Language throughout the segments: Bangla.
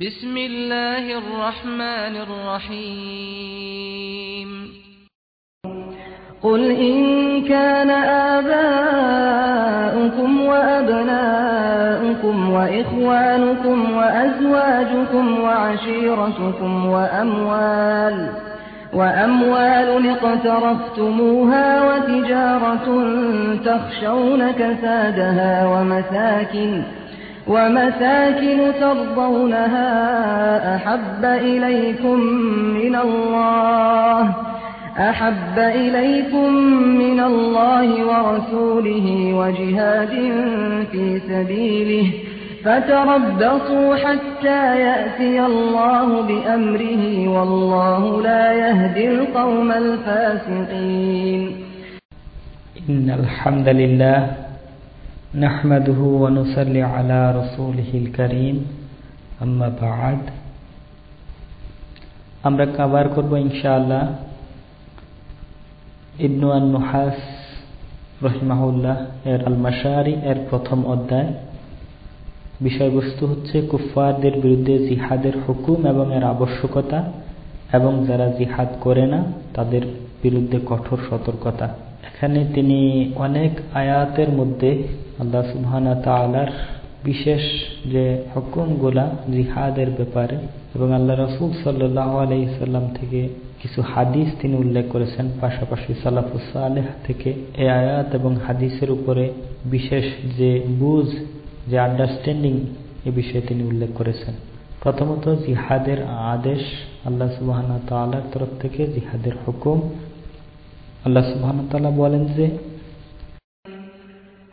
بسم الله الرحمن الرحيم. قل إن كان آباؤكم وأبناؤكم وإخوانكم وأزواجكم وعشيرتكم وأموال وأموال اقترفتموها وتجارة تخشون كسادها ومساكن ومساكن ترضونها أحب إليكم من الله أحب إليكم من الله ورسوله وجهاد في سبيله فتربصوا حتى يأتي الله بأمره والله لا يهدي القوم الفاسقين. إن الحمد لله نحمده ونصلي على رسوله الكريم أما بعد আমরা কাবার করব ইনশাআল্লাহ ইবনু আন নুহাস রহিমাহুল্লাহ এর আল মাসারি এর প্রথম অধ্যায় বিষয়বস্তু হচ্ছে কুফফারদের বিরুদ্ধে জিহাদের হুকুম এবং এর আবশ্যকতা এবং যারা জিহাদ করে না তাদের বিরুদ্ধে কঠোর সতর্কতা এখানে তিনি অনেক আয়াতের মধ্যে আল্লাহ সুবহানা তালার বিশেষ যে হুকুমগুলা জিহাদের ব্যাপারে এবং আল্লাহ রসুল সাল্লাহ থেকে কিছু হাদিস তিনি উল্লেখ করেছেন, পাশাপাশি সালাফুসালেহ থেকে এ আয়াত এবং হাদিসের উপরে বিশেষ যে বুঝ, যে আন্ডারস্ট্যান্ডিং এ বিষয়ে তিনি উল্লেখ করেছেন। প্রথমত জিহাদের আদেশ, আল্লাহ সুবাহানা তালার তরফ থেকে জিহাদের হুকুম। আল্লাহ সুবহান তাআলা বলেন যে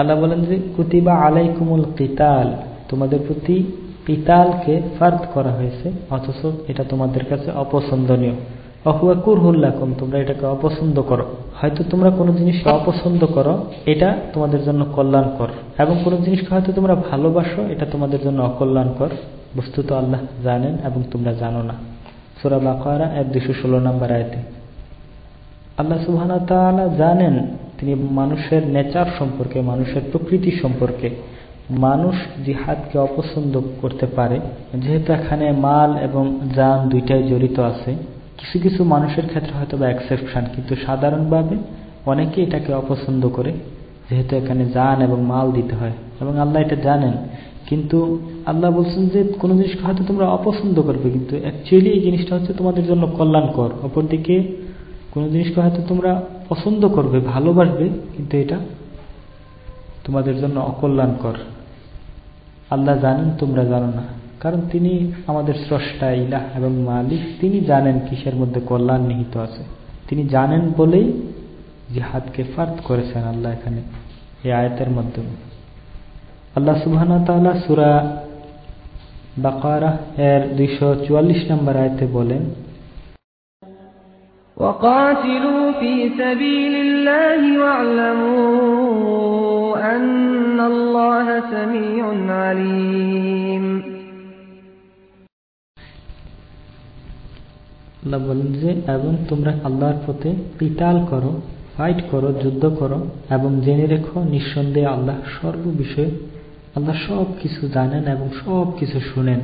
আল্লাহ বলেন যে, কুতিবা আলাই আলাইকুমুল কিতাল। তোমাদের প্রতি কিতালকে ফার্দ করা হয়েছে, অথচ এটা তোমাদের কাছে অপছন্দনীয়। অহুয়া কুরহুল্লাকুম তোমরা এটাকে অপছন্দ করো। হয়তো তোমরা কোনো জিনিসকে অপছন্দ করো, এটা তোমাদের জন্য কল্যাণকর। এবং কোনো জিনিসকে হয়তো তোমরা ভালোবাসো, এটা তোমাদের জন্য অকল্যাণকর। বস্তুত আল্লাহ জানেন এবং তোমরা জানো না। সুরা বাকারা, এক দুশো ষোলো নম্বর আয়তে। আল্লাহ তাআলা জানেন তিনি মানুষের নেচার সম্পর্কে, মানুষের প্রকৃতি সম্পর্কে, মানুষ জিহাদকে অপছন্দ করতে পারে। যেহেতু এখানে মাল এবং যান দুইটাই জড়িত আছে, কিছু কিছু মানুষের ক্ষেত্রে হয়তো বা এক্সেপশন কিন্তু সাধারণভাবে অনেকে এটাকে অপছন্দ করে, যেহেতু এখানে যান এবং মাল দিতে হয়। এবং আল্লাহ এটা জানেন। কিন্তু আল্লাহ বলছেন যে কোনো জিনিসকে হয়তো তোমরা অপছন্দ করবে, কিন্তু অ্যাকচুয়ালি এই জিনিসটা হচ্ছে তোমাদের জন্য কল্যাণকর। অপরদিকে কোনো জিনিসকে হয়তো তোমরা পছন্দ করবে, ভালোবাসবে, কিন্তু এটা তোমাদের জন্য অকল্যাণকর। আল্লাহ জানেন, তোমরা জানো না। কারণ তিনি আমাদের স্রষ্টা, ইলাহ এবং মালিক। তিনি জানেন কিসের মধ্যে কল্যাণ নিহিত আছে। তিনি জানেন বলেই জিহাদকে ফার্দ করেছেন আল্লাহ এখানে, এই আয়তের মাধ্যমে। আল্লাহ সুবহানা তাআলা সূরা বাকারা এর 244 নম্বর আয়াতে বলেন وقاتلوا في سبيل الله واعلموا أن الله سميع عليم আল্লাহ বলেন যে এবং তোমরা আল্লাহর পথে পিতাল করো ফাইট করো যুদ্ধ করো এবং জেনে রেখো নিঃসন্দেহে আল্লাহ সর্ব বিষয়ে আল্লাহ সব কিছু জানেন এবং সব কিছু শুনেন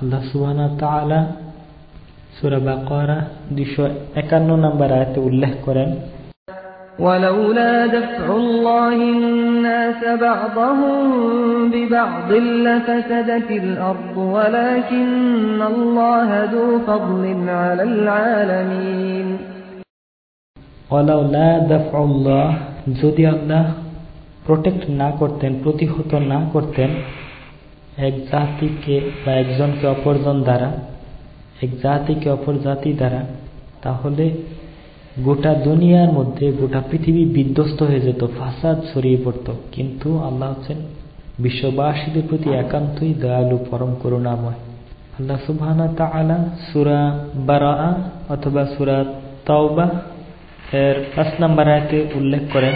আল্লাহ সুবহানা তাআলা সূরা বাকারা 251 নম্বর আয়াতে উল্লেখ করেন ولولا دفع الله الناس بعضهم ببعض لفسدت الأرض ولكن الله ذو فضل على العالمين ولولا دفع الله যদি আল্লাহ প্রোটেক্ট না করতেন প্রতিহত না করতেন এক জাতিকে বা একজনকে অপরজন দ্বারা এক জাতিকে অপর জাতি দ্বারা, তাহলে গোটা দুনিয়ার মধ্যে, গোটা পৃথিবী বিধ্বস্ত হয়ে যেত, ফাসাদ ছড়িয়ে পড়ত। কিন্তু আল্লাহ হচ্ছেন বিশ্ববাসীদের প্রতি একান্তই দয়ালু, পরম করুণাময়। আল্লাহ তাআলা সূরা বারাআ অথবা সুরা তাওবা এর 5 নম্বর আয়াতে উল্লেখ করেন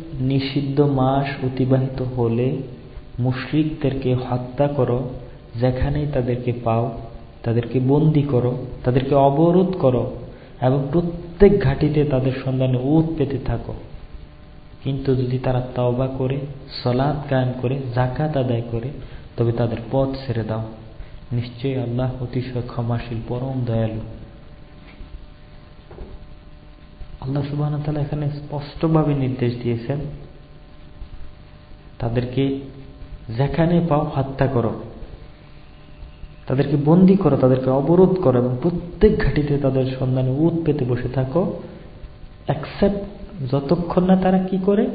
নিষিদ্ধ মাস অতিবাহিত হলে মুশরিকদেরকে হত্যা করো, যেখানেই তাদেরকে পাও, তাদেরকে বন্দি করো, তাদেরকে অবরোধ করো এবং প্রত্যেক ঘাটিতে তাদের সন্ধানে উদ পেতে থাকো। কিন্তু যদি তারা তাওবা করে সলাদ কায়েম করে জাকাত আদায় করে, তবে তাদের পথ ছেড়ে দাও। নিশ্চয়ই আল্লাহ অতিশয় ক্ষমাশীল, পরম দয়ালু। আল্লাহ সুবাহ এখানে স্পষ্টভাবে নির্দেশ দিয়েছেন, তাদেরকে যেখানে পাও, হত্যা করো। তাদেরকে বন্দি করো, তাদেরকে অবরোধ করো এবং প্রত্যেক ঘাটিতে তাদের সন্ধানে উত পেতে বসে থাকো। অ্যাকসেপ্ট যতক্ষণ না তারা কি করে?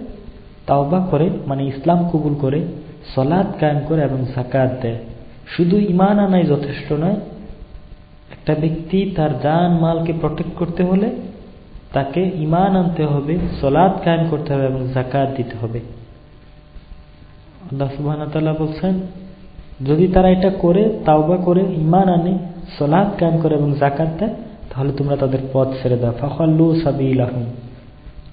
তাওবা করে মানে ইসলাম কবুল করে সলাদ কায়েম করে এবং জাকাত দেয়। শুধু ইমান আনাই যথেষ্ট নয়, একটা ব্যক্তি তার জান, মালকে প্রটেক্ট করতে হলে তাকে ইমান আনতে হবে সলাদ কায়েম করতে হবে এবং জাকাত দিতে হবে। আল্লাহ সুবাহ বলছেন, যদি তারা এটা করে, তাওবা করে ইমান আনে সলাদ কায়েম করে এবং জাকাত দেয়, তাহলে তোমরা তাদের পথ ছেড়ে দাও। ফখল্লু সাবিলাহুম।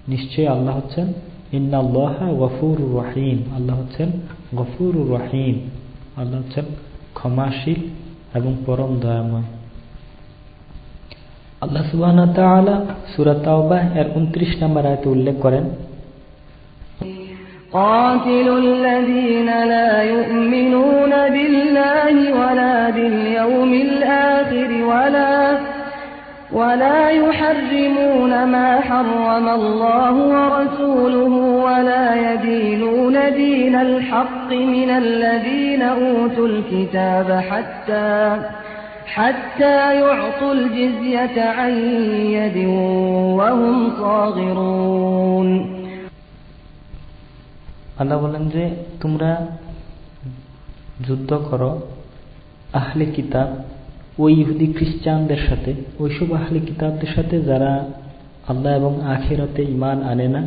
নিশ্চয়ই আল্লাহ হচ্ছেন ইন্নাল্লাহ গফুর রহিম। আল্লাহ হচ্ছেন গফুর রহিম। আল্লাহ হচ্ছেন ক্ষমাশীল এবং পরম দয়াময়। আল্লাহ সুবাহ সুরা তাওবাহ এর উনত্রিশ নম্বর আয়তে উল্লেখ করেন قاتلوا الذين لا يؤمنون بالله ولا باليوم الآخر ولا ولا يحرمون ما حرم الله ورسوله ولا يدينون دين الحق من الذين أوتوا الكتاب حتى আল্লাহ বলেন যে, তোমরা যুদ্ধ করো আহলে কিতাব ওই ইহুদি খ্রিস্টানদের সাথে, ওইসব আহলে কিতাবদের সাথে যারা আল্লাহ এবং আখেরাতে ইমান আনে না,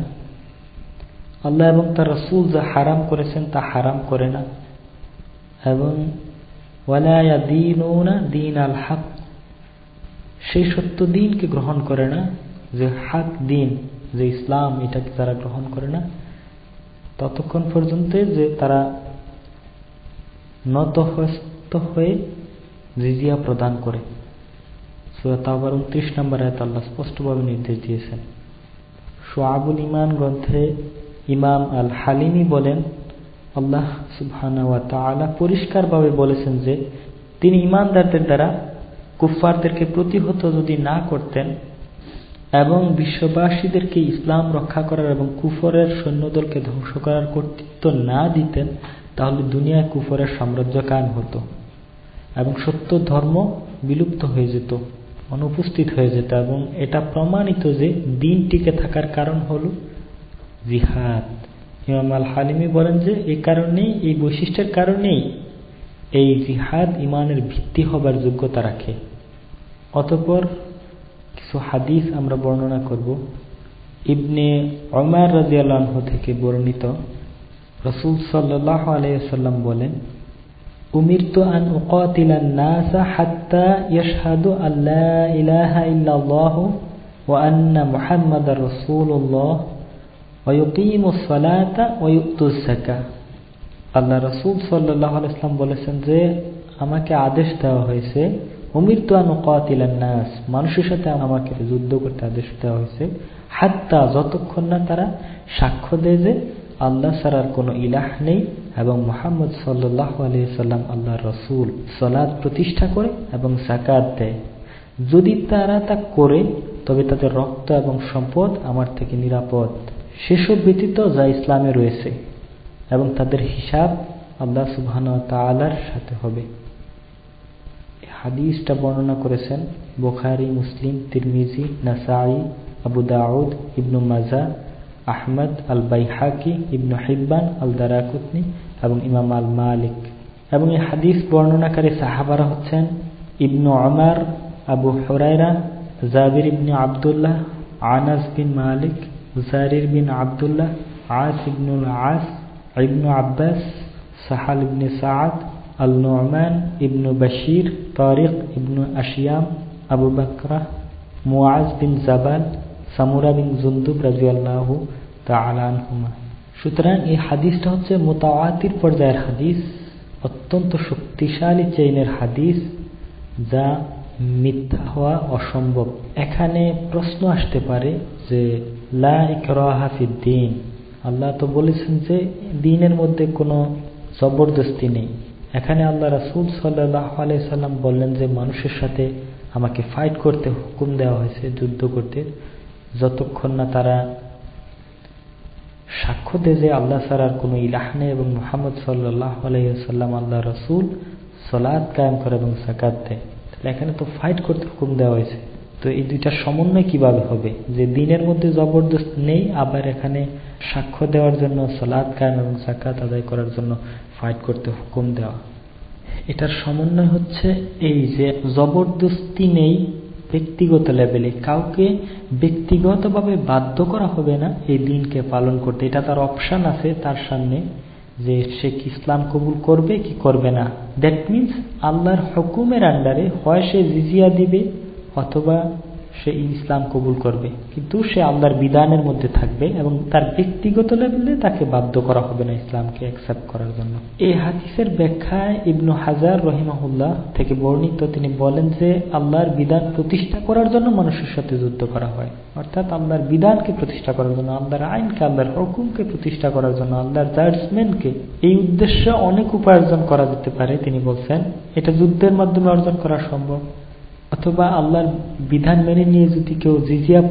আল্লাহ এবং তার রসুল যা হারাম করেছেন তা হারাম করে না, এবং দিন আল সেই সত্য দিনকে গ্রহণ করে না, যে হাক দিন, যে ইসলাম এটাকে তারা গ্রহণ করে না। ততক্ষণ পর্যন্ত যে তারা নতহস্ত হয়ে জিজিয়া প্রদান করে। উনত্রিশ নম্বর আয়ত আল্লাহ স্পষ্টভাবে নির্দেশ দিয়েছেন। সোয়াবুল ইমান গ্রন্থে ইমাম আল হালিমি বলেন আল্লাহ সুবহানা পরিষ্কারভাবে বলেছেন যে, তিনি ইমানদারদের দ্বারা কুফফারদেরকে প্রতিহত যদি না করতেন এবং বিশ্ববাসীদেরকে ইসলাম রক্ষা করার এবং কুফরের সৈন্যদলকে ধ্বংস করার কর্তৃত্ব না দিতেন, তাহলে দুনিয়ায় কুফরের সাম্রাজ্য কায়েম হতো এবং সত্য ধর্ম বিলুপ্ত হয়ে যেত, অনুপস্থিত হয়ে যেত এবং এটা প্রমাণিত যে দিন টিকে থাকার কারণ হল জিহাদ। ইমাম আল হালিমি বলেন যে এই কারণেই, এই বৈশিষ্ট্যের কারণেই এই জিহাদ ইমানের ভিত্তি হবার যোগ্যতা রাখে। অতপর কিছু হাদিস আমরা বর্ণনা করব। ইবনে অমার রাজিয়ালহ থেকে বর্ণিত রসুল সাল্লাহ আলাইসাল্লাম বলেন, উমিরত আন উকাতিলান ও আল্লা আন্না মোহাম্মদ রসুল্লাহ আল্লাহ রসুল সাল্লাহ আলাইসলাম বলেছেন যে, আমাকে আদেশ দেওয়া হয়েছে অমৃত নাস, মানুষের সাথে আমাকে যুদ্ধ করতে আদেশ দেওয়া হয়েছে, হাত্তা যতক্ষণ না তারা সাক্ষ্য দেয় যে আল্লাহ ছাড়ার কোনো ইলাহ নেই এবং মোহাম্মদ সাল্লাহ আলিয়াল্লাম আল্লাহ রসুল সলাদ প্রতিষ্ঠা করে এবং সাকাত দেয়। যদি তারা তা করে, তবে তাদের রক্ত এবং সম্পদ আমার থেকে নিরাপদ। সেসব ব্যতীত যা ইসলামে রয়েছে এবং তাদের হিসাব আল্লাহ সুবহান তালার সাথে হবে। হাদিসটা বর্ণনা করেছেন বোখারি, মুসলিম, তিরমিজি নাসাই আবু দাউদ, ইবনু মাজা, আহমদ আল বাইহাকি ইবনু হিব্বান আল দারাকুতনি এবং ইমাম আল মালিক এবং এই হাদিস বর্ণনাকারী সাহাবারা হচ্ছেন ইবনু আমার আবু হরাইরা জাবির ইবনে আবদুল্লাহ, আনাস বিন মালিক জারির বিন আবদুল্লাহ আস ইবনুল আস, ইবনু আব্বাস, সাহাল ইবনে সাদ আল নোমান ইবনু বশির তারিক ইবনু আশিয়াম, আবু বকরা, মুআজ বিন জাবাল, সামুরা বিন জুন্দুব রাজিয়াল্লাহু তালানহুমা সুতরাং এই হাদিসটা হচ্ছে মোতাওয়াতির পর্যায়ের হাদিস, অত্যন্ত শক্তিশালী চেইনের হাদিস, যা মিথ্যা হওয়া অসম্ভব। এখানে প্রশ্ন আসতে পারে যে লা আল্লাহ তো বলেছেন যে দিনের মধ্যে কোনো জবরদস্তি নেই। এখানে আল্লাহ রাসুল সাল্লাহ আলাইসাল্লাম বললেন যে মানুষের সাথে আমাকে ফাইট করতে হুকুম দেওয়া হয়েছে, যুদ্ধ করতে, যতক্ষণ না তারা সাক্ষ্য দেয় যে আল্লাহ সারার কোনো ইলাহ নেই এবং মোহাম্মদ সাল্লাহ আলাইসাল্লাম আল্লাহ রসুল সলাদ কায়েম করে এবং সাকাত দেয়। তাহলে এখানে তো ফাইট করতে হুকুম দেওয়া হয়েছে। তো এই দুইটার সমন্বয় কীভাবে হবে? যে দিনের মধ্যে জবরদস্ত নেই, আবার এখানে সাক্ষ্য দেওয়ার জন্য সলাদ কায়েম এবং সাকাত আদায় করার জন্য ফাইট করতে হুকুম দেওয়া। এটার সমন্বয় হচ্ছে এই যে জবরদস্তি নেই ব্যক্তিগত লেভেলে কাউকে ব্যক্তিগতভাবে বাধ্য করা হবে না এই দিনকে পালন করতে। এটা তার অপশান আছে তার সামনে, যে সে কি ইসলাম কবুল করবে কি করবে না। দ্যাট মিনস আল্লাহর হুকুমের আন্ডারে হয় সে জিজিয়া দিবে অথবা সে ইসলাম কবুল করবে। কিন্তু সে আল্লাহর বিধানের মধ্যে থাকবে এবং তার ব্যক্তিগত লেভেলে তাকে বাধ্য করা হবে না ইসলামকে অ্যাকসেপ্ট করার জন্য। এই হাদিসের ব্যাখ্যায় ইবনু হাজার রহিমাহুল্লাহ থেকে বর্ণিত তিনি বলেন যে, আল্লাহর বিধান প্রতিষ্ঠা করার জন্য মানুষের সাথে যুদ্ধ করা হয়। অর্থাৎ আল্লাহর বিধানকে প্রতিষ্ঠা করার জন্য, আল্লাহর আইনকে, আল্লাহর হুকুমকে প্রতিষ্ঠা করার জন্য, আল্লাহর জাজমেন্টকে এই উদ্দেশ্যে অনেক উপার্জন করা যেতে পারে, তিনি বলছেন। এটা যুদ্ধের মাধ্যমে অর্জন করা সম্ভব। অথবা আল্লাহর বিধান মেনে নিয়ে যদি কেউ জিজিয়া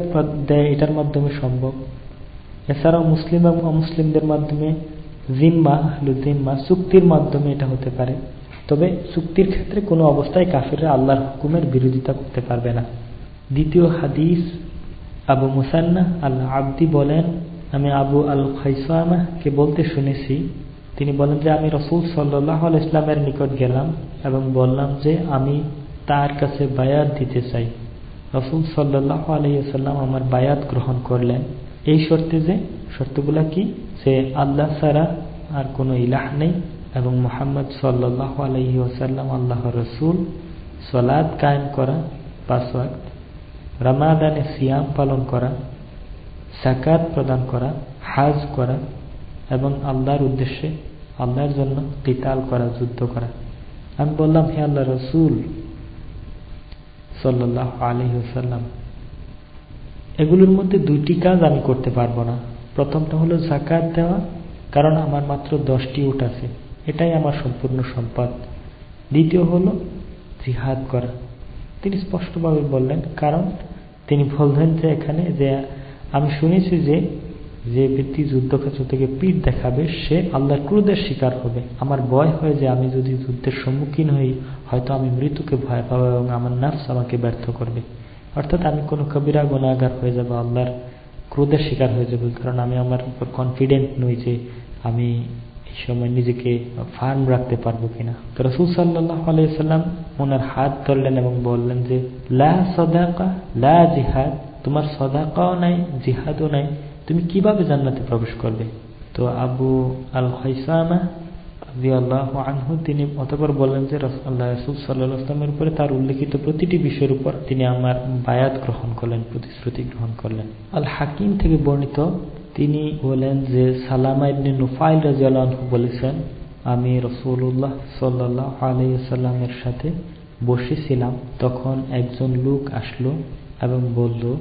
দেয়, এটার মাধ্যমে সম্ভব। এছাড়াও মুসলিম এবং অমুসলিমদের মাধ্যমে জিম্মা জিম্মা চুক্তির মাধ্যমে এটা হতে পারে। তবে চুক্তির ক্ষেত্রে কোনো অবস্থায় কাফিররা আল্লাহর হুকুমের বিরোধিতা করতে পারবে না। দ্বিতীয় হাদিস, আবু মুসান্না আল্লাহ আব্দি বলেন, আমি আবু আল খাইসামাকে বলতে শুনেছি। তিনি বলেন যে, আমি রসুল সাল্লাহ আল ইসলামের নিকট গেলাম এবং বললাম যে, আমি তার কাছে বায়াত দিতে চাই। রসুল সাল্লাহ আলহিসাল্লাম আমার বায়াত গ্রহণ করলেন। এই শর্তে যে, শর্তগুলা কি? যে আল্লাহ ছাড়া আর কোনো ইলাহ নেই এবং মোহাম্মদ সাল্লাহ আলহি আল্লাহ রসুল সলাদ কায়েম করা, পাঁচ রামাদানে সিয়াম পালন করা সাকাত প্রদান করা, হাজ করা এবং আল্লাহর উদ্দেশ্যে আল্লাহর জন্য কিতাল করা, যুদ্ধ করা। আমি বললাম, হে আল্লাহ রসুল সাল্লাহ আলহিহাল্লাম এগুলোর মধ্যে দুইটি কাজ আমি করতে পারব না। প্রথমটা হলো জাকাত দেওয়া, কারণ আমার মাত্র দশটি উট আছে। এটাই আমার সম্পূর্ণ সম্পদ। দ্বিতীয় হলো জিহাদ করা। তিনি স্পষ্টভাবে বললেন, কারণ তিনি বললেন যে এখানে যে আমি শুনেছি যে যে ব্যক্তি যুদ্ধক্ষেত্র থেকে পিঠ দেখাবে, সে আল্লাহর ক্রোধের শিকার হবে। আমার ভয় হয় যে আমি যদি যুদ্ধের সম্মুখীন হই হয়তো আমি মৃত্যুকে ভয় পাবো এবং আমার নার্স আমাকে ব্যর্থ করবে। অর্থাৎ আমি কোনো কবিরা গুণাগার হয়ে যাব, আল্লাহর ক্রোধের শিকার হয়ে যাবে, কারণ আমি আমার উপর কনফিডেন্ট নই যে আমি এই সময় নিজেকে ফার্ম রাখতে পারব কিনা। তো রসুল সাল্লাহ আলাইসাল্লাম ওনার হাত ধরলেন এবং বললেন যে, লা সদাকা, লা জিহাদ, তোমার সদাকাও নাই, জিহাদও নাই, তুমি কীভাবে জান্নাতে প্রবেশ করবে? তো আবু আল হাইসামা আনহু, তিনি অতপর বললেন যে আল্লাহ রসুল সাল্লাহামের উপরে তার উল্লেখিত প্রতিটি বিষয়ের উপর তিনি আমার বায়াত গ্রহণ করলেন, প্রতিশ্রুতি গ্রহণ করলেন। আল হাকিম থেকে বর্ণিত, তিনি বলেন যে সালামা ইবনে নুফাইল রাজিয়ালহু বলেছেন, আমি রসুল্লাহ সাল্লাহ আলাইসাল্লামের সাথে বসেছিলাম, তখন একজন লোক আসলো এবং বলল,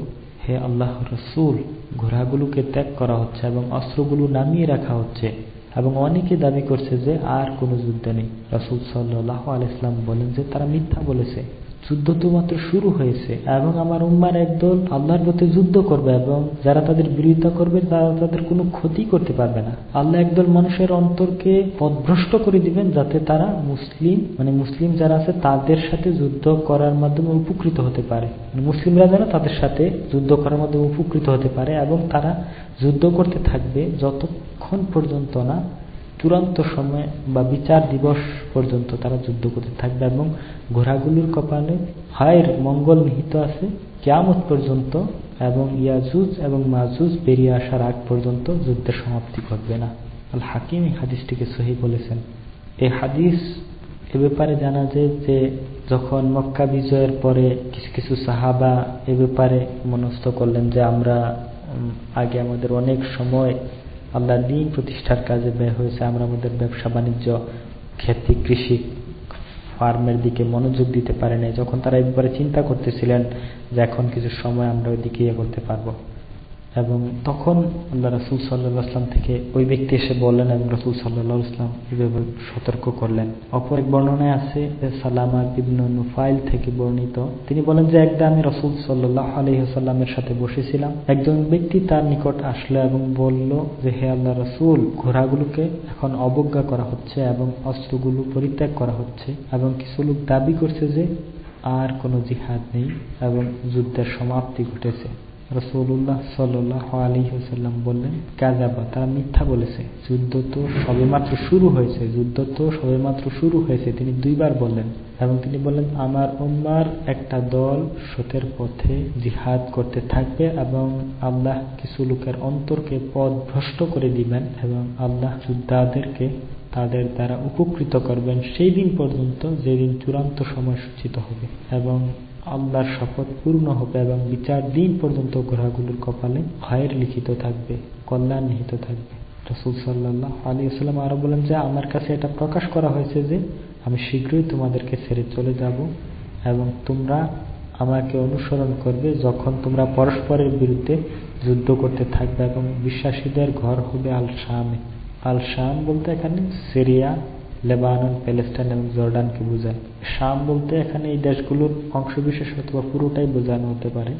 হে আল্লাহ রসুল, ঘোড়াগুলোকে ত্যাগ করা হচ্ছে এবং অস্ত্রগুলো নামিয়ে রাখা হচ্ছে। এবং অনেকে দাবি করছে যে আর কোনো যুদ্ধ নেই। রাসুল সাল্লাহ আলাইসলাম বলেন যে তারা মিথ্যা বলেছে। যুদ্ধ তো মাত্র শুরু হয়েছে এবং আমার উম্মার একদল আল্লাহর পথে যুদ্ধ করবে এবং যারা তাদের বিরোধিতা করবে, তারা তাদের কোনো ক্ষতি করতে পারবে না। আল্লাহ একদল মানুষের অন্তরকে পদভ্রষ্ট করে দিবেন যাতে তারা মুসলিম মানে মুসলিম যারা আছে, তাদের সাথে যুদ্ধ করার মাধ্যমে উপকৃত হতে পারে। মানে মুসলিমরা যেন তাদের সাথে যুদ্ধ করার মাধ্যমে উপকৃত হতে পারে এবং তারা যুদ্ধ করতে থাকবে যতক্ষণ পর্যন্ত না চূড়ান্ত সময় বা বিচার দিবস পর্যন্ত তারা যুদ্ধ করতে থাকবে এবং ঘোড়াগুলির কপালে হায়ের মঙ্গল নিহিত আছে। কেয়ামত পর্যন্ত এবং ইয়াজুজ এবং মাজুজ বেরিয়ে আসার আগ পর্যন্ত যুদ্ধের সমাপ্তি ঘটবে না। আল হাকিম এই হাদিসটিকে সহি বলেছেন। এই হাদিস এ ব্যাপারে জানা যায় যে যখন মক্কা বিজয়ের পরে কিছু কিছু সাহাবা এ ব্যাপারে মনস্থ করলেন যে আমরা আগে আমাদের অনেক সময় আল্লাহ দিন প্রতিষ্ঠার কাজে ব্যয় হয়েছে। আমরা আমাদের ব্যবসা বাণিজ্য, খেতি, কৃষি, ফার্মের দিকে মনোযোগ দিতে পারে নাই। যখন তারা একবারে চিন্তা করতেছিলেন যে এখন কিছু সময় আমরা ওইদিকে ইয়ে করতে পারব। এবং তখন আল্লাহ রসুল সাল্লাহ আসলাম থেকে ওই ব্যক্তি এসে বললেন এবং রসুল সাল্লাহ ইসলাম এভাবে সতর্ক করলেন। অপর এক বর্ণনায় আছে সালামা বিবন নুফাইল থেকে বর্ণিত। তিনি বলেন যে, একদা আমি রসুল সাল্লাহ আলহিহাল্লামের সাথে বসেছিলাম। একজন ব্যক্তি তার নিকট আসলো এবং বলল যে, হে আল্লাহ রসুল, ঘোড়াগুলোকে এখন অবজ্ঞা করা হচ্ছে এবং অস্ত্রগুলো পরিত্যাগ করা হচ্ছে এবং কিছু লোক দাবি করছে যে, আর কোনো জিহাদ নেই এবং যুদ্ধের সমাপ্তি ঘটেছে। রসুল্লাহ সাল্লাহ আলহিহাল্লাম বললেন কাজাবা তারা মিথ্যা বলেছে। যুদ্ধ তো সবেমাত্র শুরু হয়েছে, যুদ্ধ তো সবেমাত্র শুরু হয়েছে, তিনি দুইবার বললেন এবং তিনি বললেন, আমার উম্মার একটা দল সতের পথে জিহাদ করতে থাকবে এবং আল্লাহ কিছু লোকের অন্তরকে পথ ভ্রষ্ট করে দিবেন এবং আল্লাহ যোদ্ধাদেরকে তাদের দ্বারা উপকৃত করবেন। সেই দিন পর্যন্ত, যেদিন চূড়ান্ত সময় সূচিত হবে এবং আল্লাহর শপথ পূর্ণ হবে এবং বিচার দিন পর্যন্ত ঘোড়াগুলোর কপালে ভয়ের লিখিত থাকবে, কল্যাণ নিহিত থাকবে। রসুল সাল্লাহ আলী আসসালাম আরও বলেন যে, আমার কাছে এটা প্রকাশ করা হয়েছে যে, আমি শীঘ্রই তোমাদেরকে ছেড়ে চলে যাব এবং তোমরা আমাকে অনুসরণ করবে যখন তোমরা পরস্পরের বিরুদ্ধে যুদ্ধ করতে থাকবে এবং বিশ্বাসীদের ঘর হবে আল শামে আল শাম বলতে এখানে সিরিয়া লেবানন, প্যালেস্টাইন এবং জর্ডানকে বোঝায়। শাম বলতে এখানে এই দেশগুলোর অংশবিশেষ অথবা পুরোটাই বোঝানো হতে পারে।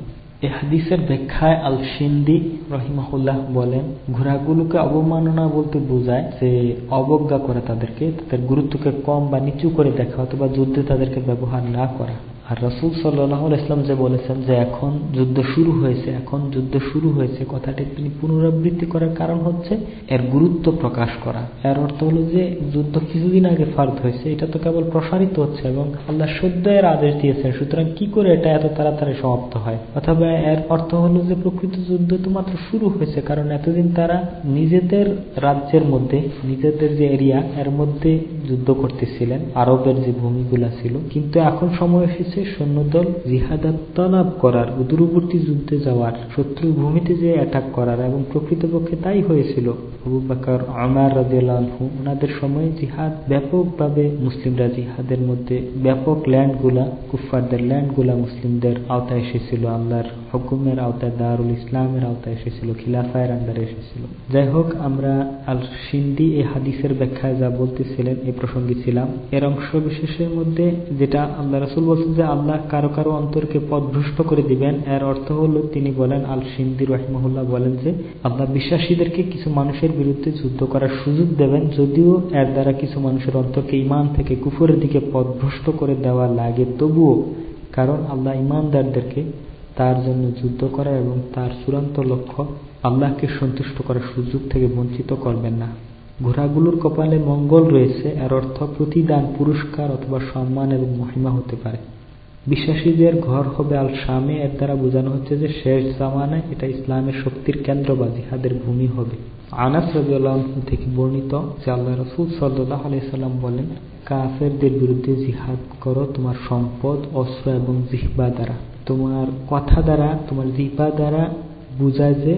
এহাদিসের হাদিসের ব্যাখ্যায় আল সিন্দি রহিমাহুল্লাহ বলেন, ঘোড়াগুলোকে অবমাননা বলতে বোঝায় যে অবজ্ঞা করে তাদেরকে, তাদের গুরুত্বকে কম বা নিচু করে দেখা অথবা যুদ্ধে তাদেরকে ব্যবহার না করা। আর রসুল সাল্লাহ ইসলাম যে বলেছেন যে এখন যুদ্ধ শুরু হয়েছে, এখন যুদ্ধ শুরু হয়েছে, কথাটি তিনি পুনরাবৃত্তি করার কারণ হচ্ছে এর গুরুত্ব প্রকাশ করা। এর অর্থ হলো যে যুদ্ধ কিছুদিন আগে ফার্দ হয়েছে, এটা তো কেবল প্রসারিত হচ্ছে এবং আল্লাহ সদ্য এর আদেশ দিয়েছেন, সুতরাং কি করে এটা এত তাড়াতাড়ি সমাপ্ত হয়? অথবা এর অর্থ হলো যে প্রকৃত যুদ্ধ তো মাত্র শুরু হয়েছে, কারণ এতদিন তারা নিজেদের রাজ্যের মধ্যে, নিজেদের যে এরিয়া, এর মধ্যে যুদ্ধ করতেছিলেন, আরবের যে ভূমিগুলা ছিল। কিন্তু এখন সময় এসেছে সৈন্যদল জিহাদাত তলাব করার দূরবর্তী যুদ্ধে যাওয়ার শত্রুর ভূমিতে যে অ্যাটাক করার এবং প্রকৃতপক্ষে তাই হয়েছিল। আবু বাকর আমার রাজু ওনাদের সময় জিহাদ ব্যাপকভাবে মুসলিমরা জিহাদের মধ্যে ব্যাপক ল্যান্ডগুলা কুফারদের ল্যান্ডগুলা মুসলিমদের আওতায় এসেছিল। আল্লাহর হুকুমের আওতায়, দারুল ইসলামের আওতায় এসেছিল, খিলাফায়ের আন্ডারে এসেছিল। যাই হোক আমরা আল সিন্দি এই হাদিসের ব্যাখ্যায় যা বলতেছিলেন এই প্রসঙ্গে ছিলাম। এর অংশ বিশেষের মধ্যে যেটা আল্লাহ রসুল বলছেন যে আল্লাহ কারও কারও অন্তরকে পথভ্রষ্ট করে দিবেন। এর অর্থ হলো তিনি বলেন আল সিন্দি রহিমহুল্লাহ বলেন যে আল্লাহ বিশ্বাসীদেরকে কিছু মানুষের বিরুদ্ধে যুদ্ধ করার সুযোগ দেবেন, যদিও এর দ্বারা কিছু মানুষের অন্তরকে ইমান থেকে কুফরের দিকে পথভ্রষ্ট করে দেওয়া লাগে। তবুও, কারণ আল্লাহ ইমানদারদেরকে তার জন্য যুদ্ধ করা এবং তার চূড়ান্ত লক্ষ্য আল্লাহকে সন্তুষ্ট করার সুযোগ থেকে বঞ্চিত করবেন না। ঘোড়াগুলোর কপালে মঙ্গল রয়েছে, এর অর্থ প্রতিদান, পুরস্কার অথবা সম্মান এবং মহিমা হতে পারে। বিশ্বাসীদের ঘর হবে আল শামে এর দ্বারা বোঝানো হচ্ছে যে শেষ জামানায় এটা ইসলামের শক্তির কেন্দ্র বা জিহাদের ভূমি হবে। আনাস থেকে বর্ণিত যে আল্লাহ রসুল সাল্লাহ আলাইসাল্লাম বলেন, কাফেরদের বিরুদ্ধে জিহাদ করো তোমার সম্পদ, অস্ত্র এবং জিহবা দ্বারা। তোমার কথা দ্বারা, তোমার জিহবা দ্বারা বোঝায় যে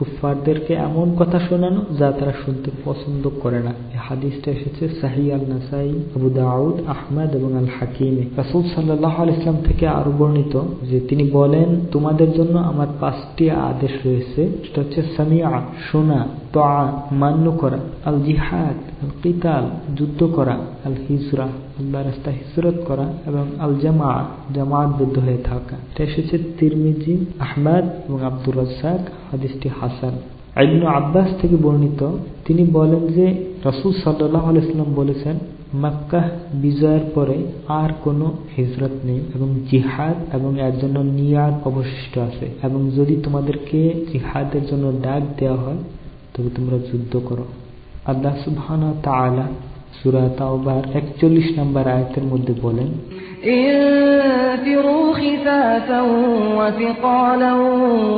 কুফারদেরকে এমন কথা শোনানো যা তারা শুনতে পছন্দ করে না। এই হাদিসটা এসেছে সাহি আল নাসাই আবু দাউদ, আহমদ এবং আল হাকিমে রাসুল সাল্লাহ ইসলাম থেকে আরও বর্ণিত যে তিনি বলেন, তোমাদের জন্য আমার পাঁচটি আদেশ রয়েছে। সেটা হচ্ছে সামিয়া শোনা তোয়া মান্য করা আল জিহাদ আল কিতাল যুদ্ধ করা আল হিজরা আল্লাহ রাস্তা হিজরত করা এবং আল জামা জামাতবদ্ধ হয়ে থাকা। এটা এসেছে তিরমিজি, আহমদ এবং আব্দুর রাজ্জাক, হাদিসটি হাসান। ইবনু আব্বাস থেকে বর্ণিত, তিনি বলেন যে রসুল সাল্লাহ আলাইসাল্লাম বলেছেন মক্কা বিজয়ের পরে আর কোনো হিজরত নেই এবং জিহাদ এবং এর জন্য নিয়াদ অবশিষ্ট আছে। এবং যদি তোমাদেরকে জিহাদের জন্য ডাক দেওয়া হয়, তবে তোমরা যুদ্ধ করো। আল্লাহ সুবহান তাআলা সূরা তাওবার 41 নম্বর আয়াতের মধ্যে বলেন انفروا خفافا وثقالا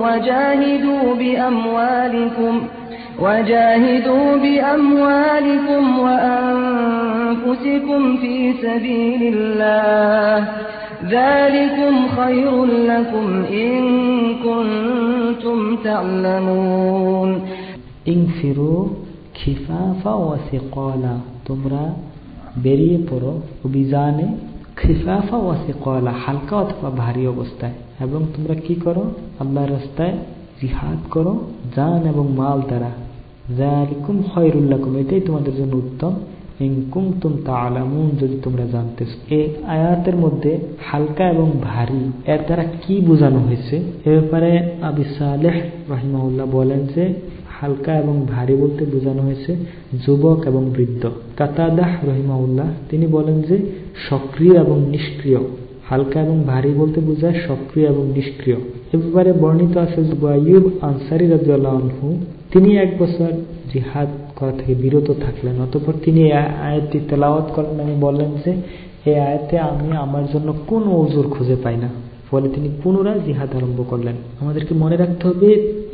وجاهدوا بأموالكم وجاهدوا بأموالكم وأنفسكم في سبيل الله ذلكم خير لكم إن كنتم تعلمون ইনফিরু খিফাফা ওয়া সিকালা, তোমরা বেরিয়ে পড়ো অভিযানে। খিফাফা ওয়া সিকালা, হালকা অথবা ভারী অবস্থায়। এবং তোমরা কি করো? আল্লাহর রাস্তায় জিহাদ করো, জান এবং মাল দ্বারা। জালিকুম খয়রুল্লাকুম এটাই তোমাদের জন্য উত্তম। ইনকুম তুম তালামুন যদি তোমরা জানতে এই আয়াতের মধ্যে হালকা এবং ভারী, এর দ্বারা কি বোঝানো হয়েছে? এ ব্যাপারে আবি সালেহ রহিমাউল্লাহ বলেন যে হালকা এবং ভারী বলতে বোঝানো হয়েছে যুবক এবং বৃদ্ধ। কাতাদাহ রহিমাউল্লাহ তিনি বলেন যে সক্রিয় এবং নিষ্ক্রিয়। হালকা এবং ভারী বলতে বোঝায় সক্রিয় এবং নিষ্ক্রিয়। এ ব্যাপারে বর্ণিত আছে আইয়ুব আনসারি রাজু তিনি এক বছর জিহাদ করা থেকে বিরত থাকলেন। অতপর তিনি আয়াতটি তেলাওয়াত করলেন এবং বললেন যে এই আয়াতে আমি আমার জন্য কোন ওজোর খুঁজে পাই না। ফলে তিনি পুনরায় জিহাদ আরম্ভ করলেন। আমাদেরকে মনে রাখতে হবে,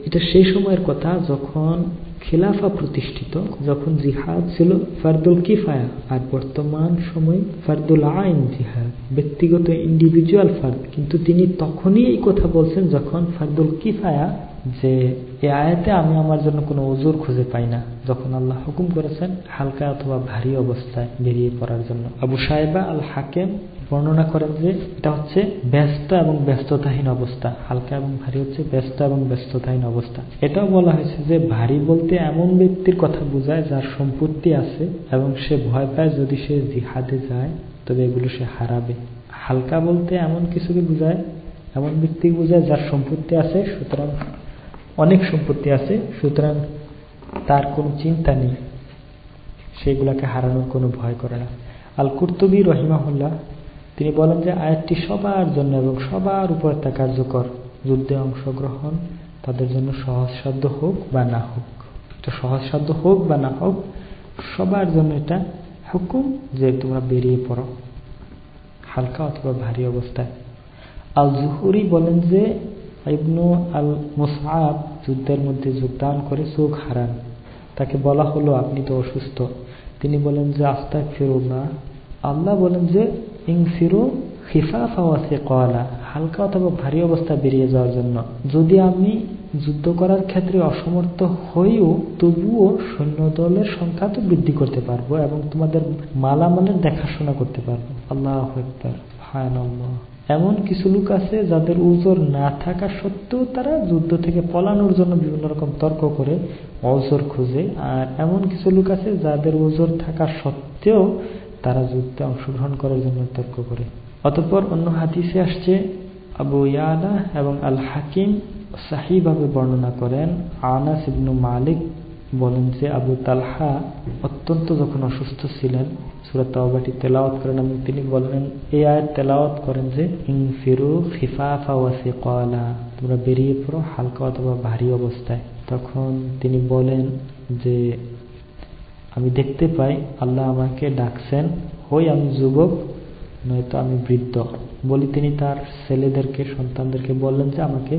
এটা সেই সময়ের কথা যখন খেলাফা প্রতিষ্ঠিত, যখন জিহাদ ছিল ফারদুল কিফায়া, আর বর্তমান সময় ফারদুল আইন জিহাদ, ব্যক্তিগত ইন্ডিভিজুয়াল ফার্দ। কিন্তু তিনি তখনই এই কথা বলছেন যখন ফারদুল কিফায়া যে এই আয়াতে আমি আমার জন্য কোনো ওজোর খুঁজে পাই না। যখন আল্লাহ হুকুম করেছেন, হালকা অথবা ভারী অবস্থায় বেরিয়ে পড়ার জন্য। আবু সাহেবা আল হাকেম বর্ণনা করেন যে এটা হচ্ছে ব্যস্ত এবং ব্যস্ততাহীন অবস্থা। হালকা এবং ভারী হচ্ছে ব্যস্ত এবং ব্যস্ততাহীন অবস্থা। এটাও বলা হয়েছে যে ভারী বলতে এমন ব্যক্তির কথা বোঝায় যার সম্পত্তি আছে এবং সে ভয় পায় যদি সে জিহাদে যায়, তবে এগুলো সে হারাবে। হালকা বলতে এমন কিছুকে বোঝায়, এমন ব্যক্তিকে বোঝায় যার সম্পত্তি আছে, সুতরাং অনেক সম্পত্তি আছে, সুতরাং তার কোনো চিন্তা নেই। সেগুলাকে হারানোর কোনো ভয় করে না। আল কুর্তুবী রহিমাহুল্লাহ তিনি বলেন যে আয়াতটি সবার জন্য এবং সবার উপর তা কার্যকর। যুদ্ধে অংশগ্রহণ তাদের জন্য সহজসাধ্য হোক বা না হোক। এটা সহজসাধ্য হোক বা না হোক, সবার জন্য এটা হুকুম যে তোমরা বেরিয়ে পড়ো, হালকা অথবা ভারী অবস্থায়। আল জুহুরি বলেন যে ইবনু আল মুসাব যুদ্ধের মধ্যে যোগদান করে চোখ হারান। তাকে বলা হলো, আপনি তো অসুস্থ। তিনি বলেন যে আস্তাক ফিরুল্লাহ আল্লাহ বলেন যে ইংফিরু খিফাফা ওয়াসে কলা হালকা অথবা ভারী অবস্থা বেরিয়ে যাওয়ার জন্য। যদি আমি যুদ্ধ করার ক্ষেত্রে অসমর্থ হইও, তবুও সৈন্য দলের সংখ্যা তো বৃদ্ধি করতে পারব এবং তোমাদের মালামালের দেখাশোনা করতে পারব। আল্লাহ একবার এমন কিছু লোক আছে যাদের উজোর না থাকা সত্ত্বেও তারা যুদ্ধ থেকে পলানোর জন্য বিভিন্ন রকম তর্ক করে অজর খুঁজে। আর এমন কিছু লোক আছে যাদের ওজোর থাকা সত্ত্বেও তারা যুদ্ধে অংশগ্রহণ করার জন্য তর্ক করে। অতঃপর অন্য হাদিসে আসছে, আবু ইয়ালা এবং আল হাকিম সাহিভাবে বর্ণনা করেন, আনাস ইবনু মালিক বলেন যে আবু তালহা অত্যন্ত যখন অসুস্থ ছিলেন সুরাত তাওবাটি তেলাওয়াত করেন এবং তিনি বললেন এই আয়াত তেলাওয়াত করেন যে ইনফিরু খিফাফা ওয়াসি কলা তোমরা বেরিয়ে পড়ো হালকা অথবা ভারী অবস্থায়। তখন তিনি বলেন যে আমি দেখতে পাই, আল্লাহ আমাকে ডাকছেন হই আমি যুবক, নয়তো আমি বৃদ্ধ। বলি তিনি তার ছেলেদেরকে, সন্তানদেরকে বললেন যে, আমাকে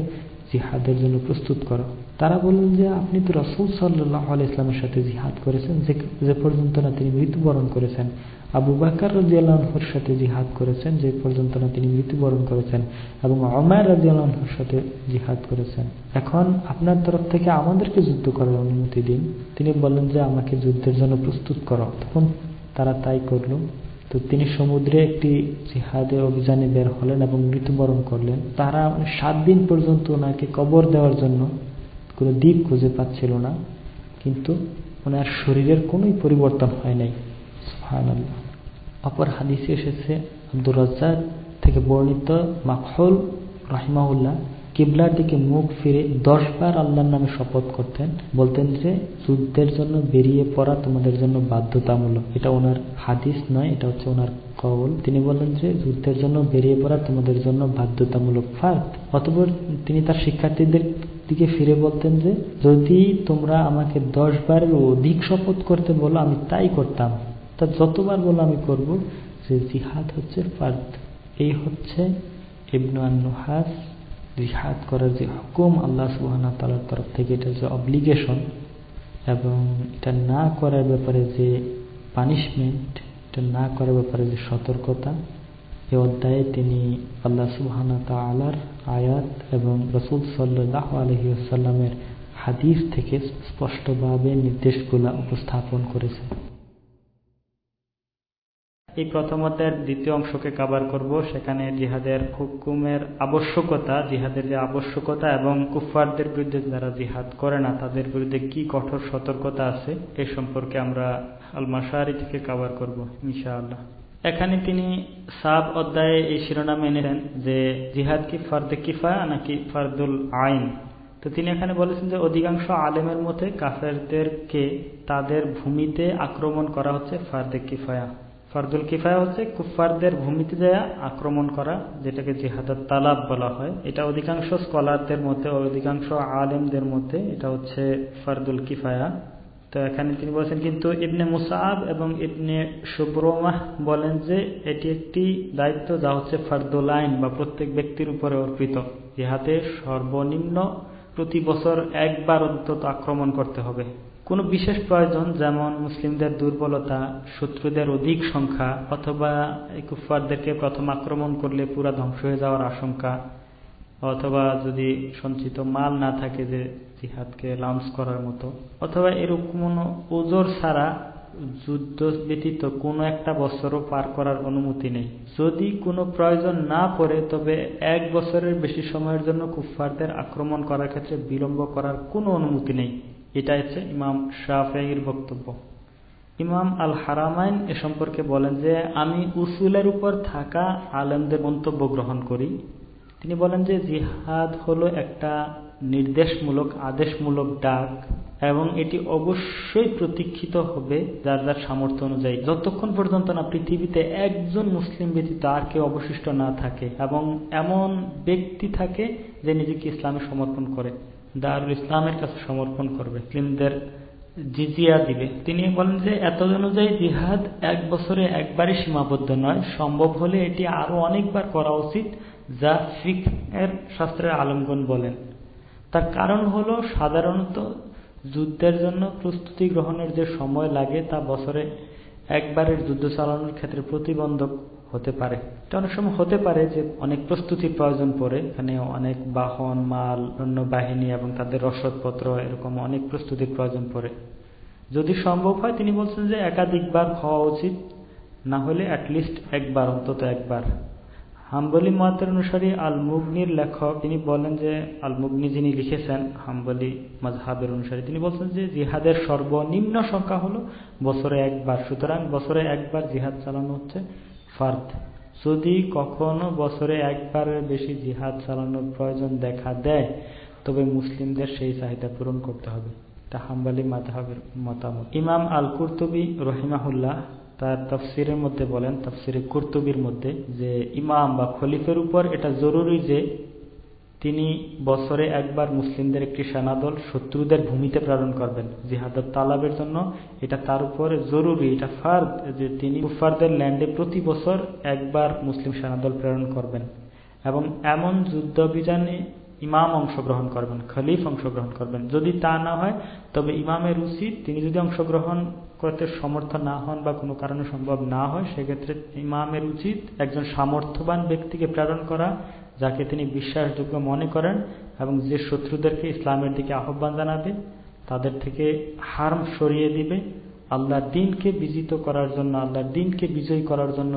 জিহাদের জন্য প্রস্তুত করো। তারা বললেন যে, আপনি তো রসুল সাল্লাহ ইসলামের সাথে জিহাদ করেছেন, যে পর্যন্ত না তিনি মৃত্যুবরণ করেছেন। আবু বাকার রাজিয়ালহর সাথে জিহাদ করেছেন, যে পর্যন্ত না তিনি মৃত্যুবরণ করেছেন এবং অমায় রাজিয়ালহর সাথে জিহাদ করেছেন। এখন আপনার তরফ থেকে আমাদেরকে যুদ্ধ করার অনুমতি দিন। তিনি বললেন যে, আমাকে যুদ্ধের জন্য প্রস্তুত করো। তখন তারা তাই করল। তো তিনি সমুদ্রে একটি জিহাদের অভিযানে বের হলেন এবং মৃত্যুবরণ করলেন। তারা সাত দিন পর্যন্ত ওনাকে কবর দেওয়ার জন্য কোনো দ্বীপ খুঁজে পাচ্ছিল না, কিন্তু ওনার শরীরের কোনোই পরিবর্তন হয় নাই। অপর হাদিসে এসেছে, আব্দুর রাজ্জাক থেকে বর্ণিত মাখল রাহিমাউল্লাহ কিবলার দিকে মুখ ফিরে দশ বার আল্লাহর নামে শপথ করতেন, বলতেন যে, যুদ্ধের জন্য বেরিয়ে পড়া তোমাদের জন্য বাধ্যতামূলক। এটা ওনার হাদিস নয়, এটা হচ্ছে ওনার কবল তিনি বললেন যে, যুদ্ধের জন্য বেরিয়ে পড়া তোমাদের জন্য বাধ্যতামূলক ফার্দ অতপর তিনি তার শিক্ষার্থীদের দিকে ফিরে বলতেন যে, যদি তোমরা আমাকে দশ বারের অধিক শপথ করতে বলো, আমি তাই করতাম। তা যতবার বলো, আমি করব। যে জিহাদ হচ্ছে ফার্দ। এই হচ্ছে ইবনু আন্নুহাস জিহাদ করার যে হুকুম আল্লাহ সুবাহনা তালার তরফ থেকে, এটা যে অব্লিগেশন এবং এটা না করার ব্যাপারে যে পানিশমেন্ট এটা না করার ব্যাপারে যে সতর্কতা, এ অধ্যায়ে তিনি আল্লাহ সুবাহানা তালার আয়াত এবং রসুল সাল্লাহ আলহিউসাল্লামের হাদিস থেকে স্পষ্টভাবে নির্দেশগুলা উপস্থাপন করেছে এই প্রথম অধ্যায়ের দ্বিতীয় অংশকে কাবার করব। সেখানে জিহাদের হুকুমের আবশ্যকতা, জিহাদের যে আবশ্যকতা এবং কুফারদের বিরুদ্ধে যারা জিহাদ করে না, তাদের বিরুদ্ধে কি কঠোর সতর্কতা আছে, এ সম্পর্কে আমরা আল মাসারি থেকে কাবার করব, ইনশাআল্লাহ। এখানে তিনি সাব অধ্যায়ে এই শিরোনামে এনেছেন যে জিহাদ কি ফার্দে কিফায়া নাকি ফার্দুল আইন? তো তিনি এখানে বলেছেন যে অধিকাংশ আলেমের মধ্যে কাফেরদেরকে তাদের ভূমিতে আক্রমণ করা হচ্ছে ফার্দে কিফায়া। ফার্দুল কিফায়া হচ্ছে কুফারদের ভূমিতে দেয়া আক্রমণ করা, যেটাকে জিহাদাত তালাব বলা হয়। এটা অধিকাংশ স্কলারদের মধ্যে অধিকাংশ আলেমদের মধ্যে এটা হচ্ছে ফার্দুল কিফায়া। তো এখানে তিনি বলছেন, কিন্তু ইবনে মুসাব এবং ইবনে সুব্রমাহ বলেন যে এটি একটি দায়িত্ব যা হচ্ছে ফার্দুল আইন বা প্রত্যেক ব্যক্তির উপরে অর্পিত। জিহাদে সর্বনিম্ন প্রতি বছর একবার অন্তত আক্রমণ করতে হবে। কোনো বিশেষ প্রয়োজন, যেমন মুসলিমদের দুর্বলতা, শত্রুদের অধিক সংখ্যা, অথবা কুফারদেরকে প্রথম আক্রমণ করলে পুরা ধ্বংস হয়ে যাওয়ার আশঙ্কা, অথবা যদি সঞ্চিত মাল না থাকে যে জিহাদকে লাউন্স করার মতো, অথবা এরকম কোনো ওজোর ছাড়া যুদ্ধ ব্যতীত কোনো একটা বছরও পার করার অনুমতি নেই। যদি কোনো প্রয়োজন না পড়ে, তবে এক বছরের বেশি সময়ের জন্য কুফফারদের আক্রমণ করার ক্ষেত্রে বিলম্ব করার কোনো অনুমতি নেই। এটা হচ্ছে ইমাম শাহের বক্তব্য। ইমাম আল হারামাইন এ সম্পর্কে বলেন যে, আমি উসুলের উপর থাকা আলেমদের মন্তব্য গ্রহণ করি। তিনি বলেন যে, জিহাদ হলো একটা নির্দেশমূলক, আদেশমূলক ডাক এবং এটি অবশ্যই প্রতীক্ষিত হবে যার যার সামর্থ্য অনুযায়ী। যতক্ষণ পর্যন্ত না পৃথিবীতে একজন মুসলিম ব্যতীত আর কেউ অবশিষ্ট না থাকে এবং এমন ব্যক্তি থাকে যে নিজেকে ইসলামে সমর্পণ করে। দারুল ইসলামের কাছে সমর্পণ করবে, মুসলিমদের জিজিয়া দিবে। তিনি বলেন যে, এত অনুযায়ী জিহাদ এক বছরে একবারই সীমাবদ্ধ নয়। সম্ভব হলে এটি আরও অনেকবার করা উচিত, যা ফিক এর শাস্ত্রের আলমগণ বলেন। তার কারণ হল, সাধারণত যুদ্ধের জন্য প্রস্তুতি গ্রহণের যে সময় লাগে তা বছরে একবারের যুদ্ধ চালানোর ক্ষেত্রে প্রতিবন্ধক হতে পারে। এটা অনেক সময় হতে পারে যে অনেক প্রস্তুতির প্রয়োজন পড়ে। এখানে অনেক বাহন, মাল অন্য বাহিনী এবং তাদের রসদপত্র, এরকম অনেক প্রস্তুতির প্রয়োজন পড়ে। যদি সম্ভব হয়, তিনি বলছেন যে একাধিকবার হওয়া উচিত। না হলে অ্যাটলিস্ট একবার, অন্তত একবার। হাম্বলি মতের অনুসারী আল মুগনির লেখক, তিনি বলেন যে আল মুগনি যিনি লিখেছেন হাম্বলি মাজহাবের অনুসারী, তিনি বলছেন যে জিহাদের সর্বনিম্ন সংখ্যা হলো বছরে একবার। সুতরাং বছরে একবার জিহাদ চালানো হচ্ছে। ফার্দ, যদি কখনো বছরে একবারের বেশি জিহাদ চালানোর প্রয়োজন দেখা দেয়, তবে মুসলিমদের সেই চাহিদা পূরণ করতে হবে। তা হাম্বালি মাধাবের মতামত। ইমাম আল কুর্তুবী রহিমাহুল্লাহ তার তফসিরের মধ্যে বলেন, তফসিরে কুর্তুবির মধ্যে যে ইমাম বা খলিফের উপর এটা জরুরি যে তিনি বছরে একবার মুসলিমদের একটি সেনাদল শত্রুদের ভূমিতে প্রেরণ করবেন। জিহাদত তালাবের জন্য এটা তার উপরে জরুরি, এটা ফার্দ যে তিনি কুফারদের ল্যান্ডে প্রতি বছর একবার মুসলিম সেনাদল প্রেরণ করবেন এবং এমন যুদ্ধ অভিযানে ইমাম অংশগ্রহণ করবেন, খলিফ অংশগ্রহণ করবেন। যদি তা না হয়, তবে ইমামের উচিত তিনি যদি অংশগ্রহণ করতে সমর্থ না হন বা কোনো কারণে সম্ভব না হয়, সেক্ষেত্রে ইমামের উচিত একজন সামর্থ্যবান ব্যক্তিকে প্রেরণ করা যাকে তিনি বিশ্বাসযোগ্য মনে করেন এবং যে শত্রুদেরকে ইসলামের দিকে আহ্বান জানাবে, তাদের থেকে হার্ম সরিয়ে দিবে। আল্লাহর দিনকে বিজিত করার জন্য আল্লাহর দিনকে বিজয়ী করার জন্য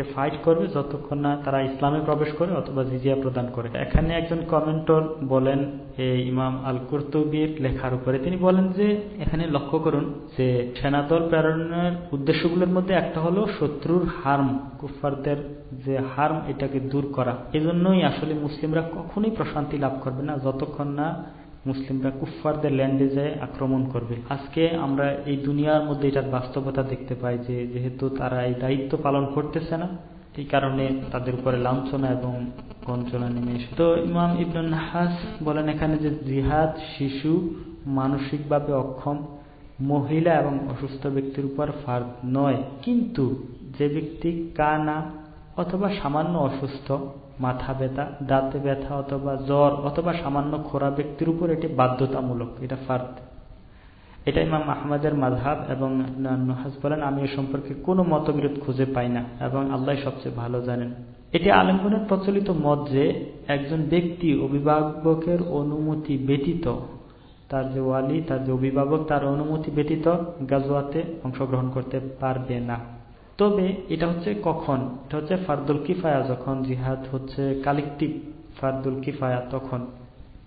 ফাইট করবে যতক্ষণ না তারা ইসলামে প্রবেশ করে অথবা জিজিয়া প্রদান করে। এখানে একজন কমেন্টর বলেন এই ইমাম আল কুর্তুবির লেখার উপরে। তিনি বলেন যে, এখানে লক্ষ্য করুন যে সেনাদল প্রেরণের উদ্দেশ্যগুলোর মধ্যে একটা হলো শত্রুর হার্ম কুফারদের যে হার্ম, এটাকে দূর করা। এজন্যই আসলে মুসলিমরা কখনোই প্রশান্তি লাভ করবে না, যতক্ষণ না মুসলিমরা কুফফারদের ল্যান্ডে যায় আক্রমণ করবে। আজকে আমরা এই দুনিয়ার মধ্যে এটার বাস্তবতা দেখতে পাই যে, যেহেতু তারা এই দায়িত্ব পালন করতেছে না, এই কারণে তাদের উপরে লাঞ্ছনা এবং বঞ্চনা নেমে এসে তো ইমাম ইবনুল নাহাস বলেন এখানে যে জিহাদ, শিশু, মানসিকভাবে অক্ষম, মহিলা এবং অসুস্থ ব্যক্তির উপর ফার্দ নয়। কিন্তু যে ব্যক্তি কানা অথবা সামান্য অসুস্থ মাথা ব্যথা, দাঁতে ব্যথা অথবা জ্বর অথবা সামান্য খোরা ব্যক্তির উপর এটি বাধ্যতামূলক, এটা ফার্দ। এটা ইমাম আহমদের মাধাব এবং নহাজ বলেন, আমি এ সম্পর্কে কোনো মতবিরোধ খুঁজে পাই না এবং আল্লাহ সবচেয়ে ভালো জানেন। এটি আলমগণের প্রচলিত মত যে, একজন ব্যক্তি অভিভাবকের অনুমতি ব্যতীত, তার যে ওয়ালি, তার যে অভিভাবক, তার অনুমতি ব্যতীত গাজোয়াতে অংশগ্রহণ করতে পারবে না। তবে এটা হচ্ছে কখন? এটা হচ্ছে ফারদুল কিফায়া যখন জিহাদ হচ্ছে কালেকটিভ ফারদুল কিফায়া তখন।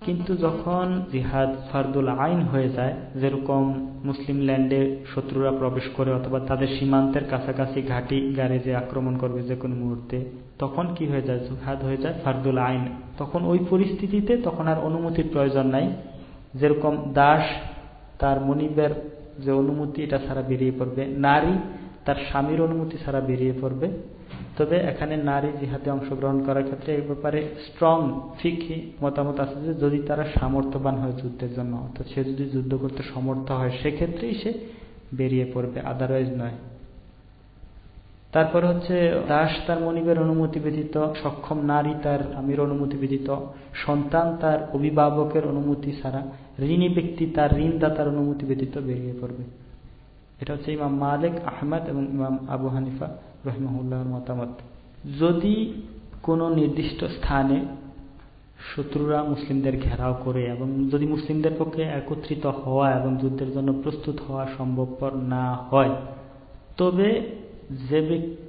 কিন্তু যখন জিহাদ ফারদুল আইন হয়ে যায়, যেরকম মুসলিম ল্যান্ডে শত্রুরা প্রবেশ করে অথবা তাদের সীমান্তের কাছাকাছি ঘাটি গাড়ি যে আক্রমণ করবে যে কোনো মুহূর্তে, তখন কি হয়ে যায়? জিহাদ হয়ে যায় ফারদুল আইন। তখন ওই পরিস্থিতিতে তখন আর অনুমতির প্রয়োজন নাই। যেরকম দাস তার মনিবের যে অনুমতি, এটা ছাড়া বেরিয়ে পড়বে। নারী তার স্বামীর অনুমতি ছাড়া বেরিয়ে পড়বে। তবে এখানে নারী জিহাদে অংশগ্রহণ করার ক্ষেত্রে এই ব্যাপারে স্ট্রং ফিকি মতামত আছে যে, যদি তারা সামর্থ্যবান হয় যুদ্ধের জন্য, অর্থাৎ সে যদি যুদ্ধ করতে সমর্থ হয়, সেক্ষেত্রেই সে বেরিয়ে পড়বে আদারওয়াইজ নয়। তারপর হচ্ছে, দাস তার মনিবের অনুমতি ব্যতীত, সক্ষম নারী তার আমির অনুমতি ব্যতীত, সন্তান তার অভিভাবকের অনুমতি ছাড়া, ঋণী ব্যক্তি তার ঋণদাতার অনুমতি ব্যতীত বেরিয়ে পড়বে। এটা হচ্ছে ইমাম মালিক, আহমদ এবং ইমাম আবু হানিফা রহমাহুল্লাহর মতামত। যদি কোনো নির্দিষ্ট স্থানে শত্রুরা মুসলিমদের ঘেরাও করে এবং যদি মুসলিমদের পক্ষে একত্রিত হওয়া এবং যুদ্ধের জন্য প্রস্তুত হওয়া সম্ভবপর না হয়, তবে যে ব্যক্তি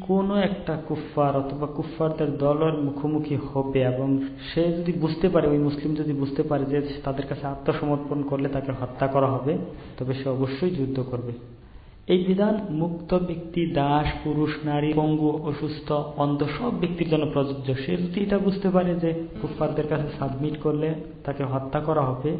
কোনো একটা কুফফার অথবা কুফফারদের দলের মুখোমুখি হবে এবং সে যদি বুঝতে পারে, ওই মুসলিম যদি বুঝতে পারে যে তাদের কাছে আত্মসমর্পণ করলে তাকে হত্যা করা হবে, তবে সে অবশ্যই যুদ্ধ করবে। এই বিধান, মুক্ত ব্যক্তি, দাস, পুরুষ, নারী, পঙ্গু, অসুস্থ, অন্ধ, সব ব্যক্তির জন্য প্রযোজ্য। সে যদি এটা বুঝতে পারে যে কুফফারদের কাছে সাবমিট করলে তাকে হত্যা করা হবে,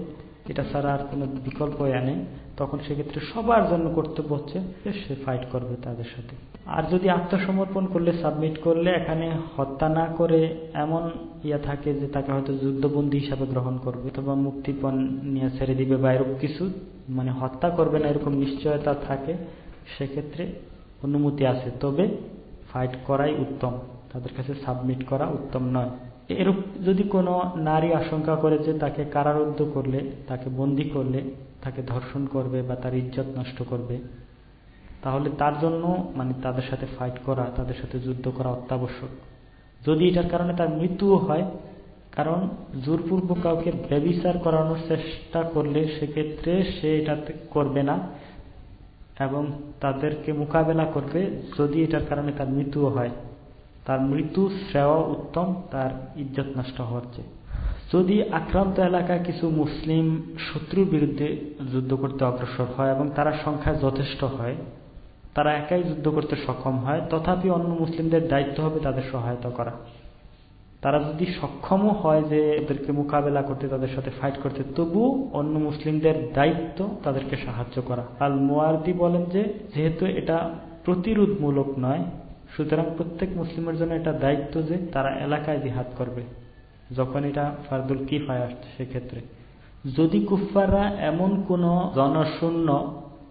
এটা ছাড়া আর কোনো বিকল্প নেই। তখন সেক্ষেত্রে সবার জন্য কর্তব্য হচ্ছে সে ফাইট করবে তাদের সাথে। আর যদি আত্মসমর্পণ করলে সাবমিট করলে, এখানে হত্যা না করে এমন ইয়া থাকে যে তাকে হয়তো যুদ্ধবন্দী হিসাবে গ্রহণ করবে, অথবা মুক্তিপণ নিয়ে ছেড়ে দিবে বা এরকম কিছু মানে হত্যা করবে না, এরকম নিশ্চয়তা থাকে, সেক্ষেত্রে অনুমতি আছে। তবে ফাইট করাই উত্তম। তাদের কাছে সাবমিট করা উত্তম নয়। এরূপ যদি কোনো নারী আশঙ্কা করে যে তাকে কারারুদ্ধ করলে, তাকে বন্দি করলে তাকে ধর্ষণ করবে বা তার ইজ্জত নষ্ট করবে, তাহলে তার জন্য মানে তাদের সাথে ফাইট করা, তাদের সাথে যুদ্ধ করা অত্যাবশ্যক। যদি এটার কারণে তার মৃত্যুও হয়, কারণ জোরপূর্বক কাউকে ব্যবিচার করানোর চেষ্টা করলে সেক্ষেত্রে সে এটাতে করবে না এবং তাদেরকে মোকাবেলা করবে যদি এটার কারণে তার মৃত্যুও হয়। তার মৃত্যু শ্রেয় উত্তম, তার ইজ্জত নষ্ট হচ্ছে। যদি আক্রান্ত এলাকায় কিছু মুসলিম শত্রুর বিরুদ্ধে যুদ্ধ করতে অগ্রসর হয় এবং তারা সংখ্যায় যথেষ্ট হয়, তারা একাই যুদ্ধ করতে সক্ষম হয়, তথাপি অন্য মুসলিমদের দায়িত্ব হবে তাদের সহায়তা করা। তারা যদি সক্ষমও হয় যে এদেরকে মোকাবেলা করতে, তাদের সাথে ফাইট করতে, তবু অন্য মুসলিমদের দায়িত্ব তাদেরকে সাহায্য করা। আল মোয়ার্দি বলেন যে, যেহেতু এটা প্রতিরোধমূলক নয়, সুতরাং প্রত্যেক মুসলিমের জন্য এটা দায়িত্ব যে তারা এলাকায় জিহাদ করবে। যখন এটা ফারদুল আসছে সেক্ষেত্রে। যদি কুফাররা এমন কোন জনশূন্য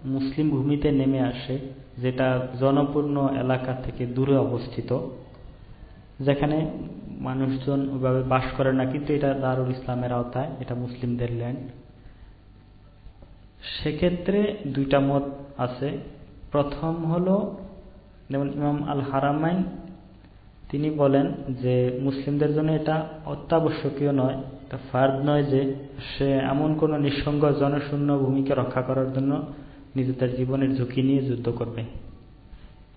মুসলিম ভূমিতে নেমে আসে, যেটা জনপূর্ণ এলাকা থেকে দূরে অবস্থিত, যেখানে মানুষজন ওইভাবে বাস করে না, কিন্তু এটা দারুল ইসলামের আওতায়, এটা মুসলিমদের ল্যান্ড, সেক্ষেত্রে দুইটা মত আছে। প্রথম হলো, যেমন ইমাম আল হারামাইন তিনি বলেন যে মুসলিমদের জন্য এটা অত্যাবশ্যকীয় নয়, এটা ফার্দ নয় যে সে এমন কোন নিঃসঙ্গ জনশূন্য ভূমিকে রক্ষা করার জন্য নিজেদের জীবনের ঝুঁকি নিয়ে যুদ্ধ করবে।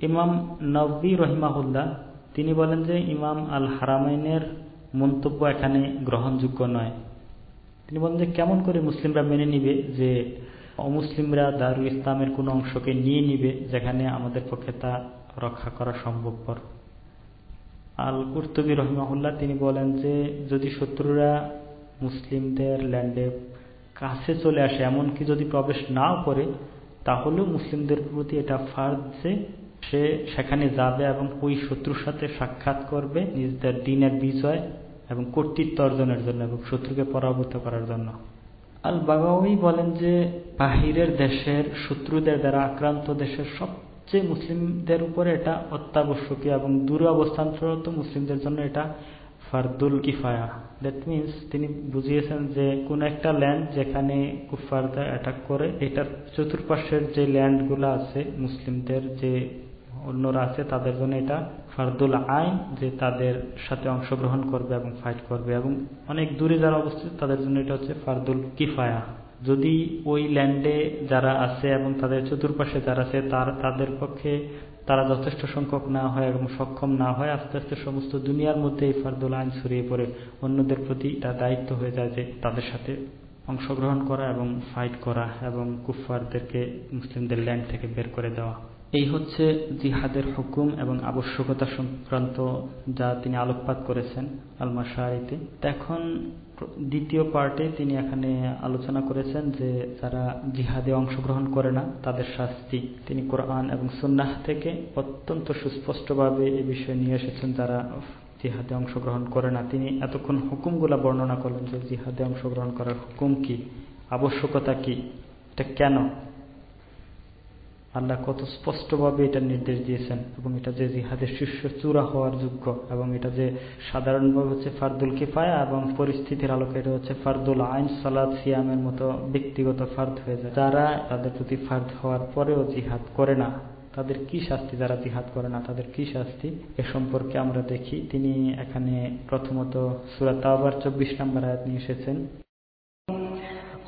ইমাম নবী রহিমাহুল্লাহ তিনি বলেন যে ইমাম আল হারামাইনের মন্তব্য এখানে গ্রহণযোগ্য নয়। তিনি বলেন যে কেমন করে মুসলিমরা মেনে নিবে যে অমুসলিমরা দারুল ইসলামের কোনো অংশকে নিয়ে নিবে যেখানে আমাদের পক্ষে তা রক্ষা করা সম্ভবপর। আল কুর্তুবী রহিমাহুল্লাহ, তিনি বলেন যে, যদি শত্রুরা মুসলিমদের ল্যান্ডে কাছে চলে আসে, এমনকি যদি প্রবেশ নাও করে, তাহলেও মুসলিমদের প্রতি এটা ফার্দ যে, সে সেখানে যাবে এবং ওই শত্রুর সাথে সাক্ষাৎ করবে নিজেদের দিনের বিজয় এবং কর্তৃত্ব অর্জনের জন্য এবং শত্রুকে পরাভূত করার জন্য। আল বাগাওয়ি বলেন যে, বাহিরের দেশের শত্রুদের দ্বারা আক্রান্ত দেশের সবচেয়ে মুসলিমদের উপরে এটা অত্যাবশ্যকীয় এবং দূরে অবস্থানরত মুসলিমদের জন্য এটা ফারদুল কিফায়া। দ্যাট মিনস তিনি বুঝিয়েছেন যে কোন একটা ল্যান্ড যেখানে কুফারদা অ্যাটাক করে এটার চতুর্পাশের যে ল্যান্ডগুলো আছে মুসলিমদের, যে অন্যরা আছে, তাদের জন্য এটা ফারদুল আইন যে তাদের সাথে অংশগ্রহণ করবে এবং ফাইট করবে এবং অনেক দূরে যারা অবস্থিত তাদের জন্য এটা হচ্ছে ফারদুল কিফায়া। যদি ওই ল্যান্ডে যারা আছে এবং তাদের চতুর্পাশে যারা আছে, তার, তাদের পক্ষে তারা যথেষ্ট সংখ্যক না হয় এবং সক্ষম না হয়, আস্তে আস্তে সমস্ত দুনিয়ার মধ্যে এই ফারদুল আইন ছড়িয়ে পড়ে। অন্যদের প্রতি এটা দায়িত্ব হয়ে যায় যে তাদের সাথে অংশগ্রহণ করা এবং ফাইট করা এবং কুফফারদেরকে মুসলিমদের ল্যান্ড থেকে বের করে দেওয়া। এই হচ্ছে জিহাদের হুকুম এবং আবশ্যকতা সংক্রান্ত যা তিনি আলোকপাত করেছেন আলমা শাহরিতে এখন দ্বিতীয় পার্টে তিনি এখানে আলোচনা করেছেন যে যারা জিহাদে অংশগ্রহণ করে না, তাদের শাস্তি। তিনি কোরআন এবং সুন্নাহ থেকে অত্যন্ত সুস্পষ্টভাবে এ বিষয়ে নিয়ে এসেছেন যারা জিহাদে অংশগ্রহণ করে না। তিনি এতক্ষণ হুকুমগুলা বর্ণনা করলেন যে জিহাদে অংশগ্রহণ করার হুকুম কি? আবশ্যকতা কি? এটা কেন? আল্লাহ কত স্পষ্টভাবে এটা নির্দেশ দিয়েছেন এবং এটা যে জিহাদের শীর্ষ চূড়া হওয়ার যোগ্য এবং এটা যে সাধারণভাবে হচ্ছে ফারদুল কিফায়া এবং পরিস্থিতির আলোকে এটা হচ্ছে ফারদুল আইন সালাদ সিয়ামের মতো ব্যক্তিগত ফার্দ হয়ে যায়। যারা তাদের প্রতি ফার্দ হওয়ার পরেও জিহাদ করে না, তাদের কি শাস্তি যারা জিহাদ করে না, তাদের কি শাস্তি? এ সম্পর্কে আমরা দেখি। তিনি এখানে প্রথমত সুরাত আবার চব্বিশ নম্বর আয়াত নিয়ে এসেছেন।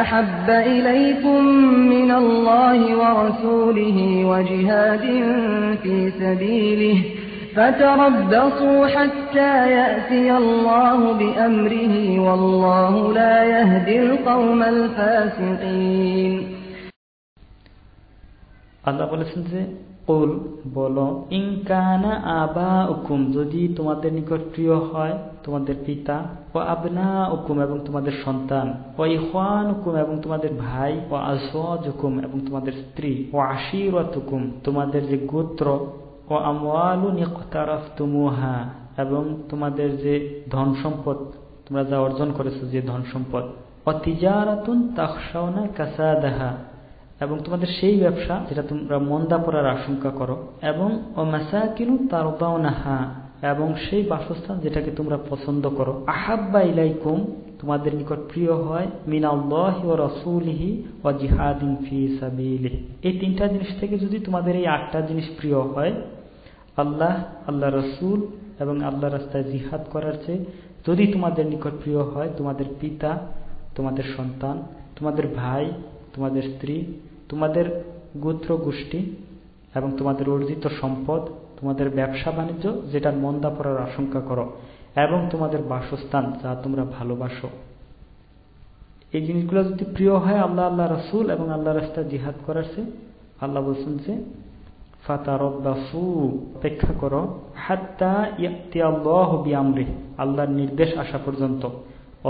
أحب إليكم من الله ورسوله وجهاد في سبيله فتربصوا حتى يأتي الله بأمره والله لا يهدي القوم الفاسقين আল্লাহ বলেছেন যে কুল বলো ইনকানা আবা উকুম যদি তোমাদের নিকট প্রিয় হয় তোমাদের পিতা ও আবনা উকুম এবং তোমাদের সন্তান ও ইহান হুকুম এবং তোমাদের ভাই ও আজওয়াজ হুকুম এবং তোমাদের স্ত্রী ও আশিরত হুকুম তোমাদের যে গোত্র ও আমওয়ালু নিকতারাফতুমুহা এবং তোমাদের যে ধন সম্পদ, তোমরা যা অর্জন করেছ যে ধন সম্পদ ও তিজারাতুন তাকসাউনা কাসাদাহা এবং তোমাদের সেই ব্যবসা যেটা তোমরা মন্দা পড়ার আশঙ্কা করো, এবং ও মাসাকিনু তারদাউনাহা, এবং সেই বাসস্থান যেটাকে তোমরা পছন্দ করো। আহাব্বা ইলাইকুম, তোমাদের নিকট প্রিয় হয়, মিনাল্লাহি ও রসুলিহি ও জিহাদিন এই তিনটা জিনিস থেকে যদি তোমাদের এই আটটা জিনিস প্রিয় হয়, আল্লাহ আল্লাহ রসুল এবং আল্লাহ রাস্তায় জিহাদ করার চেয়ে যদি তোমাদের নিকট প্রিয় হয়, তোমাদের পিতা, তোমাদের সন্তান, তোমাদের ভাই তোমাদের স্ত্রী, তোমাদের গোত্র গোষ্ঠী এবং তোমাদের অর্জিত সম্পদ, তোমাদের ব্যবসা বাণিজ্য যেটার মন্দা পড়ার আশঙ্কা করো, এবং তোমাদের বাসস্থান যা তোমরা ভালোবাসো। এই জিনিসগুলো যদি প্রিয় হয়, আল্লাহ আল্লাহ রাসুল এবং আল্লাহ রাস্তা জিহাদ চেয়ে আল্লাহ বলছেন যে ফাতারব্বাসু অপেক্ষা করো, হাত্তা ইয়াতি আল্লাহ বিআমরি আল্লাহর নির্দেশ আসা পর্যন্ত।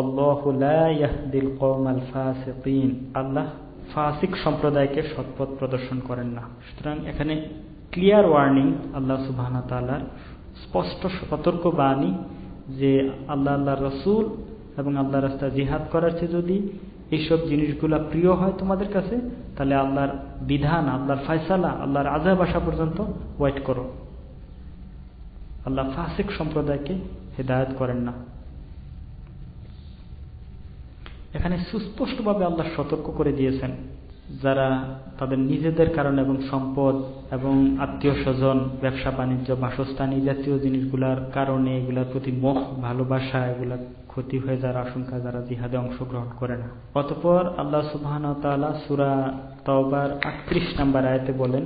আল্লাহু লা ইয়াহদিল কওমাল ফাসিকিন আল্লাহ ফাসিক সম্প্রদায়কে সৎপথ প্রদর্শন করেন না। সুতরাং এখানে ক্লিয়ার ওয়ার্নিং আল্লাহ সুবাহ তালার স্পষ্ট সতর্ক বাণী যে আল্লাহ আল্লাহ রসুল এবং আল্লাহ রাস্তা জিহাদ করার চেয়ে যদি এইসব জিনিসগুলা প্রিয় হয় তোমাদের কাছে, তাহলে আল্লাহর বিধান, আল্লাহর ফয়সালা, আল্লাহর আজাব আসা পর্যন্ত ওয়েট করো। আল্লাহ ফাসিক সম্প্রদায়কে হেদায়ত করেন না। এখানে সুস্পষ্টভাবে আল্লাহ সতর্ক করে দিয়েছেন, যারা তাদের নিজেদের কারণে এবং সম্পদ এবং আত্মীয় স্বজন, ব্যবসা, বাণিজ্য, বাসস্থান, এই জাতীয় জিনিসগুলার কারণে এগুলার প্রতি মোহ, ভালোবাসা এগুলা ক্ষতি হয়ে যাওয়ার আশঙ্কা যারা জিহাদে অংশগ্রহণ করে না। অতপর আল্লাহ সুবাহ সুরা তওবার আটত্রিশ নাম্বার আয়তে বলেন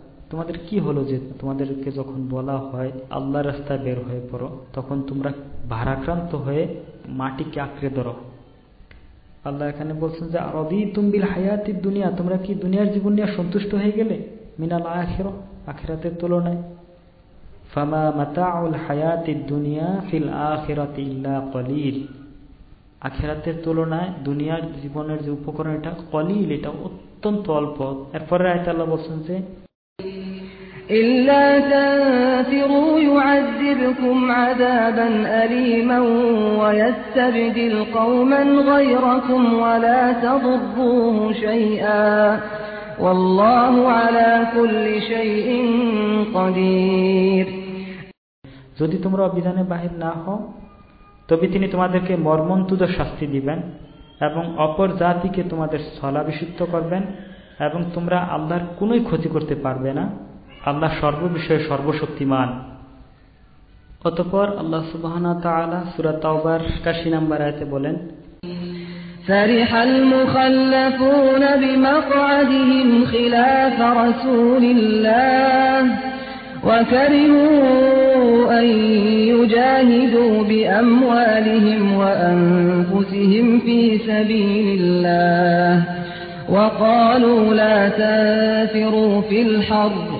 তোমাদের কি হলো যে তোমাদেরকে যখন বলা হয় আল্লাহ রাস্তায় বের হয়ে পড়ো, তখন তোমরা ভারাক্রান্ত হয়ে মাটিকে আঁকড়ে ধরো। আল্লাহ এখানে বলছেন যে আরবি তুমবিল হায়াতির দুনিয়া তোমরা কি দুনিয়ার জীবন নিয়ে সন্তুষ্ট হয়ে গেলে? মিনাল আখের, আখেরাতের তুলনায়। ফামা মাতাউল হায়াতির দুনিয়া ফিল আখেরাতে ইল্লা কলিল। আখেরাতের তুলনায় দুনিয়ার জীবনের যে উপকরণ, এটা কলিল, এটা অত্যন্ত অল্প। এরপরে আয়তা আল্লাহ বলছেন যে إلا تنفروا يعذبكم عذابا أليما ويستبدل قوما غيركم ولا تضروه شيئا والله على كل شيء قدير যদি তোমরা অভিযানে বাহির না হও তবে তিনি তোমাদেরকে মর্মন্তুদ শাস্তি দিবেন এবং অপর জাতিকে তোমাদের স্থলাভিষিক্ত করবেন এবং তোমরা আল্লাহর কোনোই ক্ষতি করতে পারবে না আল্লাহ সর্ববিষয়ে সর্বশক্তিমান অতপর আল্লাহ সুবহানা তাআলা সূরা তাওবার 81 নম্বর আয়াতে বলেন فرح المخلفون بمقعدهم خلاف رسول الله وكرهوا أن يجاهدوا بأموالهم وأنفسهم في سبيل الله وقالوا لا تنفروا في الحر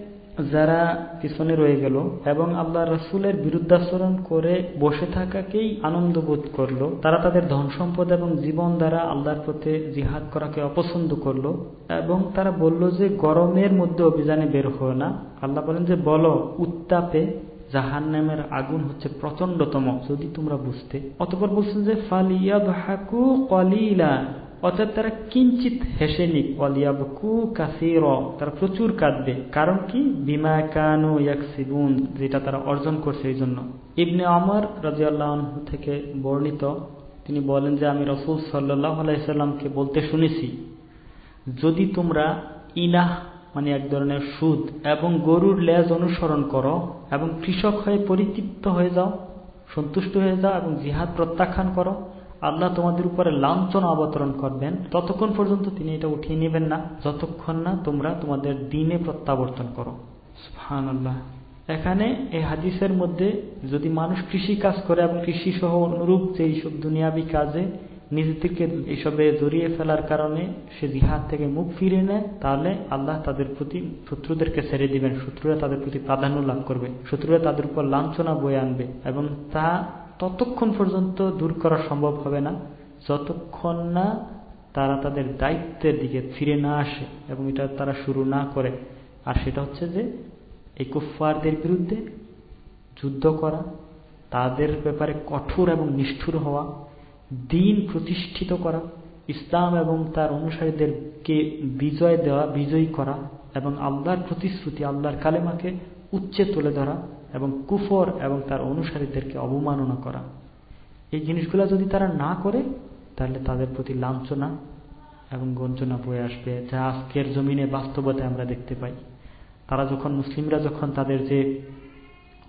যারা পিছনে রয়ে গেল এবং আল্লাহ রসুলের বিরুদ্ধাচরণ করে বসে থাকাকেই আনন্দ বোধ করল, তারা তাদের ধন সম্পদ এবং জীবন দ্বারা আল্লাহর প্রতি জিহাদ করাকে অপছন্দ করল এবং তারা বলল যে, গরমের মধ্যে অভিযানে বের হয় না। আল্লাহ বলেন যে, বলো, উত্তাপে জাহান নামের আগুন হচ্ছে প্রচন্ডতম যদি তোমরা বুঝতে। অতপর বলছেন যে, ফালিয়াবহাকু কলিলা। অর্থাৎ তারা কিঞ্চিত হেসে নিক। অলিয়াবকু কাসির, তারা প্রচুর কাঁদবে। কারণ কি? বিমা কানু ইয়াকসিবুন, যেটা তারা অর্জন করছে এই জন্য। ইবনে অমর রাজিয়াল্লাহ থেকে বর্ণিত, তিনি বলেন যে, আমি রসুল সাল্লাহ আলাইসাল্লামকে বলতে শুনেছি, যদি তোমরা ইনাহ মানে এক ধরনের সুদ এবং গরুর লেজ অনুসরণ করো এবং কৃষক হয়ে পরিতৃপ্ত হয়ে যাও, সন্তুষ্ট হয়ে যাও এবং জিহাদ প্রত্যাখ্যান করো আল্লাহ তোমাদের উপরে লাঞ্ছনা অবতরণ করবেন, ততক্ষণ পর্যন্ত তিনি এটা উঠিয়ে নেবেন না। যতক্ষণ না তোমরা তোমাদের দিনে প্রত্যাবর্তন করো। আল্লাহ এখানে এই হাদিসের মধ্যে যদি মানুষ কৃষি কাজ করে এবং কৃষি সহ অনুরূপ যে এইসব দুনিয়াবি কাজে নিজেদেরকে এইসবে জড়িয়ে ফেলার কারণে সে জিহাদ থেকে মুখ ফিরে নেয়, তাহলে আল্লাহ তাদের প্রতি শত্রুদেরকে ছেড়ে দিবেন। শত্রুরা তাদের প্রতি প্রাধান্য লাভ করবে। শত্রুরা তাদের উপর লাঞ্ছনা বয়ে আনবে এবং তা ততক্ষণ পর্যন্ত দূর করা সম্ভব হবে না। যতক্ষণ না তারা তাদের দায়িত্বের দিকে ফিরে না আসে এবং এটা তারা শুরু না করে। আর সেটা হচ্ছে যে, এই কুফফারদের বিরুদ্ধে যুদ্ধ করা, তাদের ব্যাপারে কঠোর এবং নিষ্ঠুর হওয়া, দিন প্রতিষ্ঠিত করা, ইসলাম এবং তার অনুসারীদেরকে বিজয় দেওয়া, বিজয়ী করা এবং আল্লাহর প্রতিশ্রুতি, আল্লাহর কালেমাকে উচ্চে তুলে ধরা এবং কুফর এবং তার অনুসারীদেরকে অবমাননা করা। এই জিনিসগুলো যদি তারা না করে, তাহলে তাদের প্রতি লাঞ্ছনা এবং গঞ্জনা বয়ে আসবে যা আজকের জমিনে বাস্তবতায় আমরা দেখতে পাই। তারা যখন মুসলিমরা যখন তাদের যে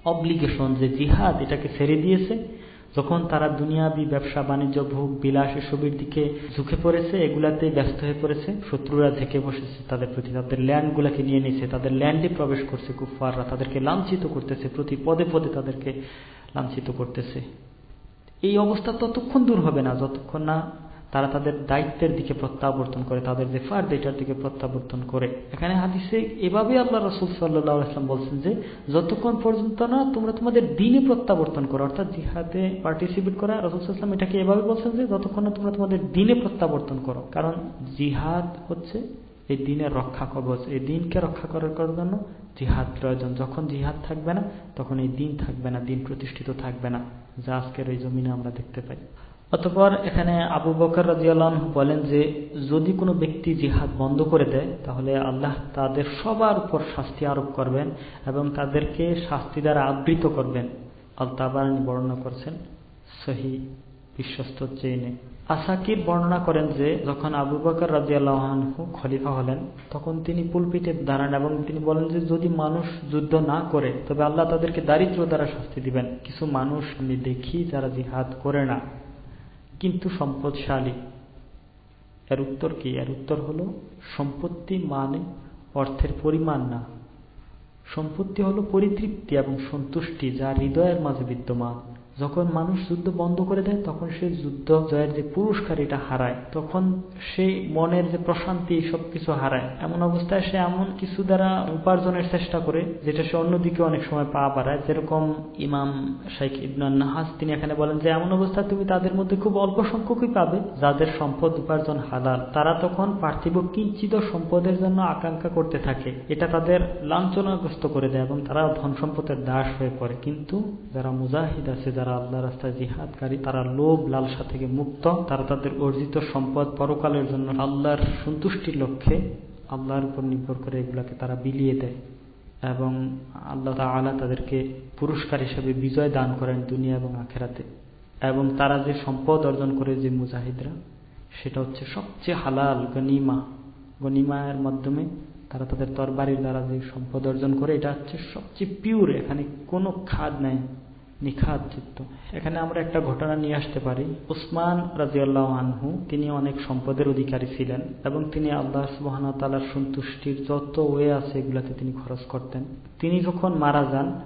অব্লিগেশন যে জিহাদ, এটাকে ছেড়ে দিয়েছে যখন তারা দুনিয়াবি ব্যবসা, বাণিজ্য, ভোগ, বিলাস এসবের দিকে ঝুঁকে পড়েছে এগুলাতে ব্যস্ত হয়ে পড়েছে। শত্রুরা থেকে বসেছে, তাদের প্রতি তাদের ল্যান্ডগুলাকে নিয়ে নিছে তাদের ল্যান্ডে প্রবেশ করছে কুফাররা তাদেরকে লাঞ্ছিত করতেছে, প্রতি পদে পদে তাদেরকে লাঞ্ছিত করতেছে। এই অবস্থা ততক্ষণ দূর হবে না, যতক্ষণ না তারা তাদের দায়িত্বের দিকে প্রত্যাবর্তন করে, তাদের যে ফার্দ এটার দিকে প্রত্যাবর্তন করে। এখানে হাদিসে এভাবে আল্লাহ রসুল সাল্লাম বলছেন যে, যতক্ষণ পর্যন্ত না তোমরা তোমাদের দিনে প্রত্যাবর্তন করো, অর্থাৎ জিহাদে পার্টিসিপেট করা রসুলাম এটাকে এভাবে বলছেন যে, যতক্ষণ না তোমরা তোমাদের দিনে প্রত্যাবর্তন করো। কারণ জিহাদ হচ্ছে এই দিনের রক্ষা কবচ, এই দিনকে রক্ষা করার জন্য জিহাদ প্রয়োজন। যখন জিহাদ থাকবে না, তখন এই দিন থাকবে না, দিন প্রতিষ্ঠিত থাকবে না, যা আজকের এই জমিনে আমরা দেখতে পাই। অতপর এখানে আবু বকর রাজিয়াল বলেন যে, যদি কোনো ব্যক্তি জিহাদ বন্ধ করে দেয়, তাহলে আল্লাহ তাদের সবার উপর শাস্তি আরোপ করবেন এবং তাদেরকে শাস্তি দ্বারা আবৃত করবেন। আল বর্ণনা করছেন সহি বিশ্বস্ত চেইনে। আসাকির বর্ণনা করেন যে, যখন আবু বকর রাজিয়ালহু খলিফা হলেন, তখন তিনি পুলপিটে দাঁড়ান এবং তিনি বলেন যে, যদি মানুষ যুদ্ধ না করে, তবে আল্লাহ তাদেরকে দারিদ্র দ্বারা শাস্তি দিবেন। কিছু মানুষ আমি দেখি যারা জিহাদ করে না। কিন্তু সম্পদশালী। এর উত্তর কি? এর উত্তর হল সম্পত্তি মানে অর্থের পরিমাণ না। সম্পত্তি হলো পরিতৃপ্তি এবং সন্তুষ্টি যা হৃদয়ের মাঝে বিদ্যমান। যখন মানুষ যুদ্ধ বন্ধ করে দেয়, তখন সে যুদ্ধ জয়ের যে পুরস্কার এটা হারায়, তখন সেই মনের যে প্রশান্তি সবকিছু হারায়। এমন অবস্থায় সে এমন কিছু দ্বারা উপার্জনের চেষ্টা করে, যেটা সে অন্যদিকে অনেক সময় পা বাড়ায়। যেরকম ইমাম শাইখ ইবনান নাহাজ তিনি এখানে বলেন যে, এমন অবস্থায় তুমি তাদের মধ্যে খুব অল্প সংখ্যকই পাবে, যাদের সম্পদ উপার্জন হালাল। তারা তখন পার্থিব কিঞ্চিত সম্পদের জন্য আকাঙ্ক্ষা করতে থাকে। এটা তাদের লাঞ্ছনাগ্রস্ত করে দেয় এবং তারা ধন সম্পদের দাস হয়ে পড়ে। কিন্তু যারা মুজাহিদ আছে যারা আল্লাহ রাস্তায় জিহাদকারী, তারা লোভ, লালসা থেকে মুক্ত, তারা তাদের অর্জিত সম্পদ পরকালের জন্য আল্লাহর সন্তুষ্টির লক্ষ্যে আল্লাহর উপর নির্ভর করে এগুলাকে তারা বিলিয়ে দেয় এবং আল্লাহ তালা তাদেরকে পুরস্কার হিসেবে বিজয় দান করেন দুনিয়া এবং আখেরাতে। এবং তারা যে সম্পদ অর্জন করে যে মুজাহিদরা, সেটা হচ্ছে সবচেয়ে হালাল গনিমা। গনিমায়ের মাধ্যমে তারা তাদের তরবারির দ্বারা যে সম্পদ অর্জন করে, এটা হচ্ছে সবচেয়ে পিওর এখানে কোনো খাদ নাই। নিখাত চিত্ত এখানে আমরা একটা ঘটনা নিয়ে আসতে পারি। উসমান রাজিউল্লাহ আনহু, তিনি অনেক সম্পদের অধিকারী ছিলেন এবং তিনি আল্লাহ সুবাহন তালার সন্তুষ্টির যত ওয়ে আছে এগুলাতে তিনি খরচ করতেন। তিনি যখন মারা যান,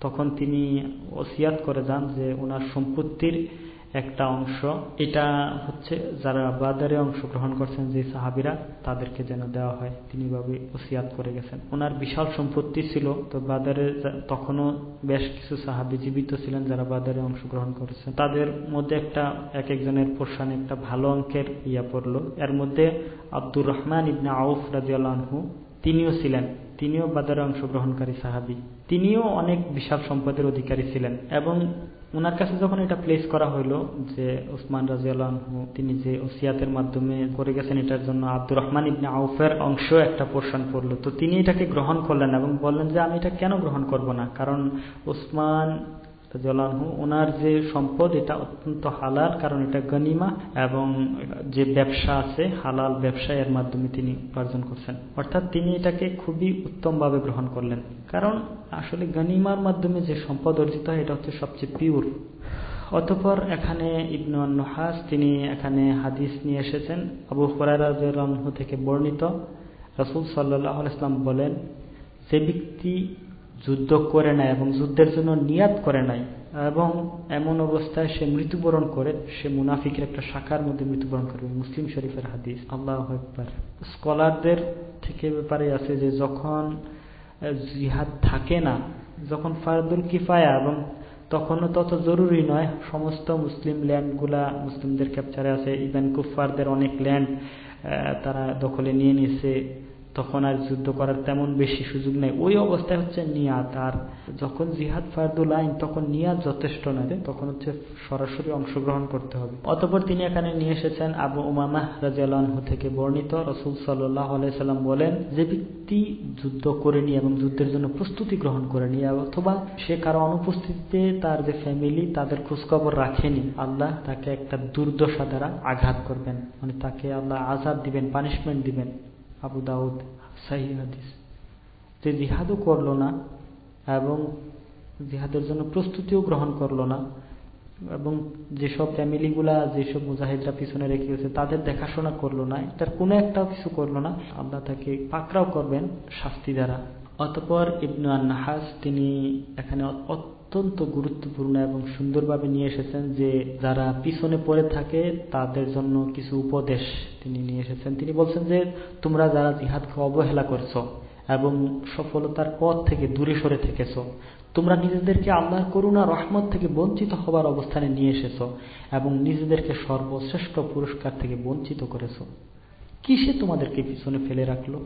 তখন তিনি ওসিয়াত করে যান যে ওনার সম্পত্তির একটা অংশ। এটা হচ্ছে যারা বাদারে অংশগ্রহণ করছেন, যে সাহাবিরা, তাদেরকে যেন দেওয়া হয়। তিনি ভাবে ওসিয়াত করে গেছেন। ওনার বিশাল সম্পত্তি ছিল, তো বাদারে তখনও বেশ কিছু সাহাবি জীবিত ছিলেন যারা বাদারে অংশগ্রহণ করেছেন। তাদের মধ্যে একটা, এক একজনের পোর্শানে একটা ভালো অঙ্কের ইয়া পড়ল। এর মধ্যে আব্দুর রহমান ইবনা আউফ রাজিয়ালহু তিনিও ছিলেন। তিনিও বাদারে অংশগ্রহণকারী সাহাবি। তিনিও অনেক বিশাল সম্পদের অধিকারী ছিলেন এবং ওনার কাছে যখন এটা প্লেস করা হইল যে ওসমান রাজিয়ালহ তিনি যে ওসিয়াতের মাধ্যমে করে গেছেন, এটার জন্য আব্দুর রহমান ইবনে আউফের অংশ একটা পোর্শন করল তো তিনি এটাকে গ্রহণ করলেন এবং বললেন যে, আমি এটা কেন গ্রহণ করব না? কারণ ওসমান ওনার যে সম্পদ, এটা অত্যন্ত হালাল, কারণ এটা গনিমা এবং যে ব্যবসা আছে, হালাল ব্যবসা এর মাধ্যমে তিনি উপার্জন করছেন। অর্থাৎ তিনি এটাকে খুবই উত্তমভাবে গ্রহণ করলেন। কারণ আসলে গনিমার মাধ্যমে যে সম্পদ অর্জিত হয়, এটা হচ্ছে সবচেয়ে পিওর অতপর এখানে ইবনু নহাস তিনি এখানে হাদিস নিয়ে এসেছেন। আবু হরাইরাহু থেকে বর্ণিত। রসুল সাল্লাহ ইসলাম বলেন, যে ব্যক্তি যুদ্ধ করে নেয় এবং যুদ্ধের জন্য নিয়াত করে নাই, এবং এমন অবস্থায় সে মৃত্যুবরণ করে, সে মুনাফিকের একটা শাখার মধ্যে মৃত্যুবরণ করবে মুসলিম শরীফের হাদিস, আল্লাহ একবার স্কলারদের থেকে ব্যাপারে আছে যে যখন জিহাদ থাকে না, যখন ফারদুল কিফায়া এবং তখনও তত জরুরি নয়, সমস্ত মুসলিম ল্যান্ডগুলা, মুসলিমদের ক্যাপচারে আছে, ইভেন কুফারদের অনেক ল্যান্ড তারা দখলে নিয়ে নিয়েছে তখন আর যুদ্ধ করার তেমন বেশি সুযোগ নেই। ওই অবস্থায় হচ্ছে নিয়াত। আর যখন জিহাদ ফারদুল আইন তখন নিয়াত যথেষ্ট নয়। তখন হচ্ছে সরাসরি অংশগ্রহণ করতে হবে। অতপর তিনি এখানে নিয়ে এসেছেন আবু উমামাহ রাজিয়ালহু থেকে বর্ণিত। রসুল সাল্লাহ আলাইসাল্লাম বলেন, যে ব্যক্তি যুদ্ধ করেনি এবং যুদ্ধের জন্য প্রস্তুতি গ্রহণ করেনি অথবা সে কারও অনুপস্থিতিতে তার যে ফ্যামিলি তাদের খোঁজখবর রাখেনি, আল্লাহ তাকে একটা দুর্দশা দ্বারা আঘাত করবেন। মানে তাকে আল্লাহ আজাদ দিবেন পানিশমেন্ট দিবেন। আবু দাউদ সাহি হাদিস। যে জিহাদও করল না এবং জিহাদের জন্য প্রস্তুতিও গ্রহণ করল না এবং যেসব ফ্যামিলিগুলা, যেসব মুজাহিদরা পিছনে রেখে গেছে, তাদের দেখাশোনা করল না তার কোনো একটাও কিছু করল না। আল্লাহ তাকে পাকড়াও করবেন শাস্তি দ্বারা। অতপর ইবনু নাহাস তিনি এখানে অত্যন্ত গুরুত্বপূর্ণ এবং সুন্দরভাবে নিয়ে এসেছেন যে যারা পিছনে পড়ে থাকে, তাদের জন্য কিছু উপদেশ তিনি নিয়ে এসেছেন। তিনি বলছেন যে, তোমরা যারা জিহাদকে অবহেলা করছ এবং সফলতার পথ থেকে দূরে সরে থেকেছ, তোমরা নিজেদেরকে আল্লাহর করুণা, রহমত থেকে বঞ্চিত হবার অবস্থানে নিয়ে এসেছ এবং নিজেদেরকে সর্বশ্রেষ্ঠ পুরস্কার থেকে বঞ্চিত করেছ। কিসে তোমাদেরকে পিছনে ফেলে রাখল?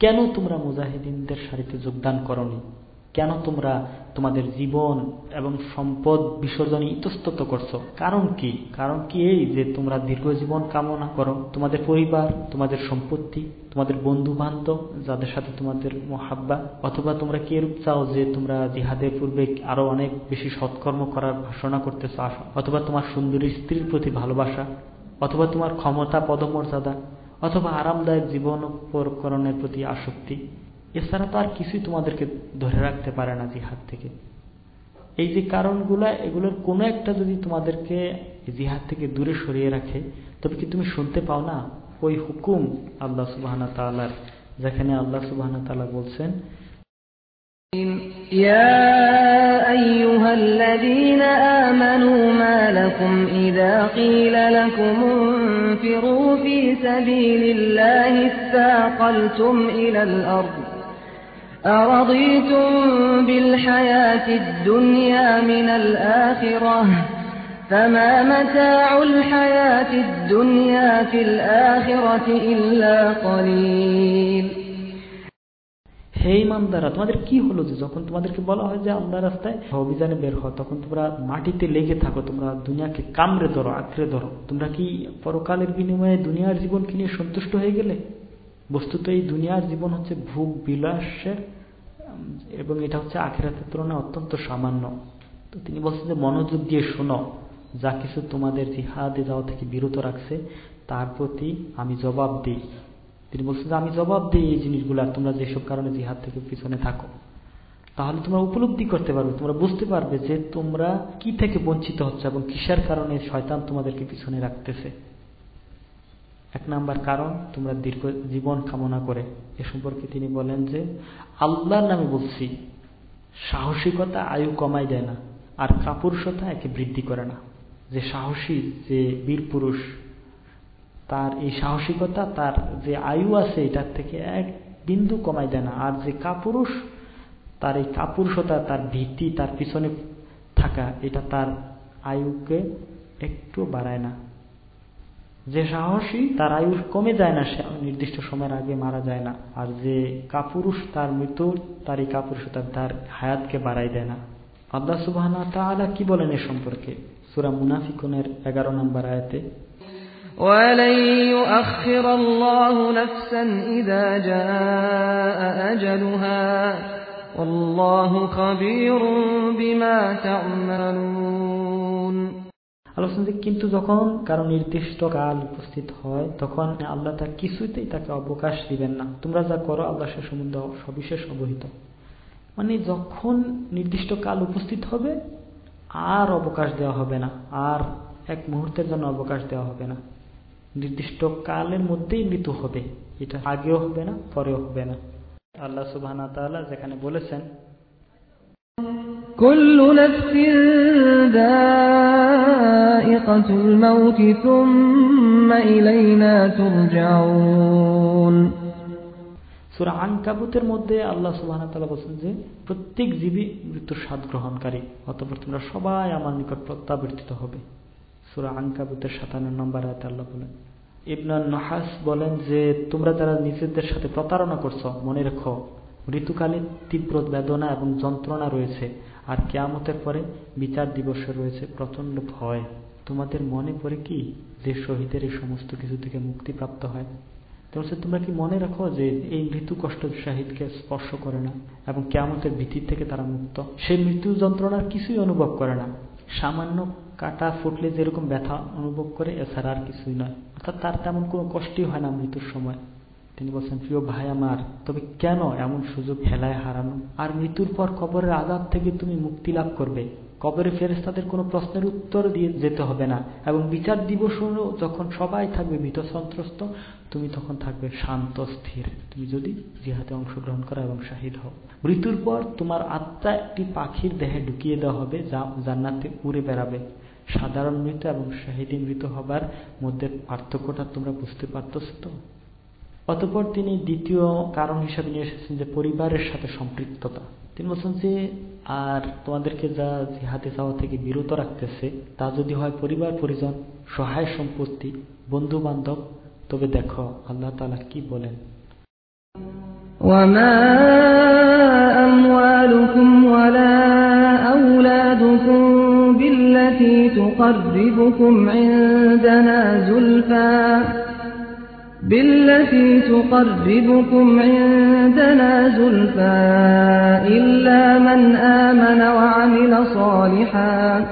কেন তোমরা মুজাহিদিনদের সারিতে যোগদান করনি? কেন তোমরা তোমাদের জীবন এবং সম্পদ বিসর্জনে ইতস্তত করছ? কারণ কি? কারণ কি এই যে তোমরা দীর্ঘ জীবন কামনা করো? তোমাদের পরিবার, তোমাদের সম্পত্তি, তোমাদের বন্ধু বান্ধব যাদের সাথে তোমাদের মহাব্বা, অথবা তোমরা কি এরূপ চাও যে তোমরা জিহাদের পূর্বে আরও অনেক বেশি সৎকর্ম করার ঘোষণা করতেছ? অথবা তোমার সুন্দরী স্ত্রীর প্রতি ভালোবাসা, অথবা তোমার ক্ষমতা পদমর্যাদা, অথবা আরামদায়ক জীবন উপকরণের প্রতি আসক্তি এছাড়া তো আর কিছুই তোমাদেরকে ধরে রাখতে পারে না জিহাদ থেকে এই যে কারণগুলা এগুলোর কোনো একটা যদি তোমাদেরকে জিহাদ থেকে দূরে সরিয়ে রাখে তবে কি তুমি শুনতে পাও না ওই হুকুম আল্লাহ সুবাহ তালার যেখানে আল্লাহ সুবাহ তালা বলছেন يا أيها الذين آمنوا ما لكم إذا قيل لكم انفروا في سبيل الله اثاقلتم إلى الأرض أرضيتم بالحياة الدنيا من الآخرة فما متاع الحياة الدنيا في الآخرة إلا قليل হে ইমানদারা তোমাদের কি হলো যে যখন তোমাদেরকে বলা হয় যে আল্লাহ রাস্তায় অভিযানে বের হও তখন তোমরা মাটিতে লেগে থাকো তোমরা দুনিয়াকে কামড়ে ধরো আঁকড়ে ধরো তোমরা কি পরকালের বিনিময়ে দুনিয়ার জীবনকে নিয়ে সন্তুষ্ট হয়ে গেলে বস্তুত এই দুনিয়ার জীবন হচ্ছে ভোগ বিলাসের, এবং এটা হচ্ছে আখেরাতের তুলনায় অত্যন্ত সামান্য। তো তিনি বলছেন যে, মনোযোগ দিয়ে শোনো, যা কিছু তোমাদের জিহাদে যাওয়া থেকে বিরত রাখছে, তার প্রতি আমি জবাব দিই। তিনি বলছেন যে, আমি জবাব দিই এই জিনিসগুলো তোমরা যেসব কারণে জিহাদ থেকে পিছনে থাকো। তাহলে তোমরা উপলব্ধি করতে পারবে, তোমরা বুঝতে পারবে যে তোমরা কি থেকে বঞ্চিত হচ্ছে এবং কিসের কারণে শয়তান তোমাদেরকে পিছনে রাখতেছে। এক নাম্বার কারণ, তোমরা দীর্ঘ জীবন কামনা করে এ সম্পর্কে তিনি বলেন যে, আল্লাহর নামে বলছি, সাহসিকতা আয়ু কমাই দেয় না, আর কাপুরুষতা একে বৃদ্ধি করে না। যে সাহসী, যে বীর পুরুষ, তার এই সাহসিকতা, তার যে আয়ু আছে, এটার থেকে এক বিন্দু কমাই দেয় না। আর যে কাপুরুষ, তার এই কাপুরুষতা, তার ভীতি, তার পিছনে থাকা, এটা তার আয়ুকে একটু বাড়ায় না। যে সাহসী তার আয়ু কমে যায় না সে নির্দিষ্ট সময়ের আগে মারা যায় না আর যে কাপুরুষ তার মৃত্যু তার এই কাপুরুষতা তার হায়াতকে বাড়াই দেয় না আল্লাহ সুবাহ কি বলেন এ সম্পর্কে সুরা মুনাফিকুনের এগারো নম্বর আয়াতে ولن يؤخر الله نفسا إذا جاء أجلها والله خبير بما تعملون আলোচনা যে কিন্তু যখন কারও নির্দিষ্ট কাল উপস্থিত হয়, তখন আল্লাহ তার কিছুতেই তাকে অবকাশ দিবেন না। তোমরা যা করো, আল্লাহ সে সম্বন্ধে সবিশেষ অবহিত। মানে যখন নির্দিষ্ট কাল উপস্থিত হবে, আর অবকাশ দেওয়া হবে না। আর এক মুহূর্তের জন্য অবকাশ দেওয়া হবে না। নির্দিষ্ট কালের মধ্যেই মৃত্যু হবে। এটা আগেও হবে না, পরেও হবে না। আল্লাহ সুবাহ যেখানে বলেছেন كل نفس ذائقة الموت ثم إلينا ترجعون সুরা আনকাবুতের মধ্যে আল্লাহ সুবাহ বলছেন যে প্রত্যেক জীবী মৃত্যুর স্বাদ গ্রহণকারী অতপর তোমরা সবাই আমার নিকট প্রত্যাবর্তিত হবে সুরা আনকাবুতের সাতান্ন নম্বর আয়তে আল্লাহ বলেন ইবনান নহাস বলেন যে তোমরা যারা নিজেদের সাথে প্রতারণা করছো মনে রেখো ঋতুকালে তীব্র বেদনা এবং যন্ত্রণা রয়েছে আর কেয়ামতের পরে বিচার দিবসে রয়েছে প্রচণ্ড ভয়। তোমাদের মনে পড়ে কি যে শহীদের এই সমস্ত কিছু থেকে মুক্তিপ্রাপ্ত হয়? তাহলে তোমরা কি মনে রাখো যে এই মৃত্যু কষ্ট শাহিদকে স্পর্শ করে না এবং কেয়ামতের ভীতির থেকে তারা মুক্ত? সেই মৃত্যু যন্ত্রণার কিছুই অনুভব করে না। সামান্য কাটা ফুটলে যেরকম ব্যথা অনুভব করে, এছাড়া আর কিছুই নয়। অর্থাৎ তার তেমন কোনো কষ্টই হয় না মৃত্যুর সময়। তিনি বলছেন, প্রিয় ভাই আমার, তবে কেন এমন সুযোগ হেলায় হারানো? আর মৃত্যুর পর কবরের আঘাত থেকে তুমি মুক্তি লাভ করবে। কবরে ফেরেস্তাদের কোনো প্রশ্নের উত্তর দিয়ে যেতে হবে না এবং বিচার দিবস যখন সবাই থাকবে ভীত সন্ত্রস্ত, তুমি তখন থাকবে শান্ত, স্থির। তুমি যদি জিহাদে অংশগ্রহণ করো এবং শাহিদ হও। মৃত্যুর পর তোমার আত্মা একটি পাখির দেহে ঢুকিয়ে দেওয়া হবে যা জান্নাতে উড়ে বেড়াবে। সাধারণ মৃত এবং শাহিদি মৃত হবার মধ্যে পার্থক্যটা তোমরা বুঝতে পারতেছ তো? অতপর তিনি দ্বিতীয় কারণ হিসাবে নিয়ে এসেছেন যে পরিবারের সাথে সম্পৃক্ততা তিনি বলছেন যে আর তোমাদেরকে যা জিহাদে যাওয়া থেকে বিরত রাখতেছে তা যদি হয় পরিবার পরিজন সহায় সম্পত্তি বন্ধু বান্ধব তবে দেখো আল্লাহ তালা কি বলেন وما أموالكم ولا أولادكم بالتي تقربكم عندنا زلفى بالتي تقربكم عندنا زلفى إلا من آمن وعمل صالحا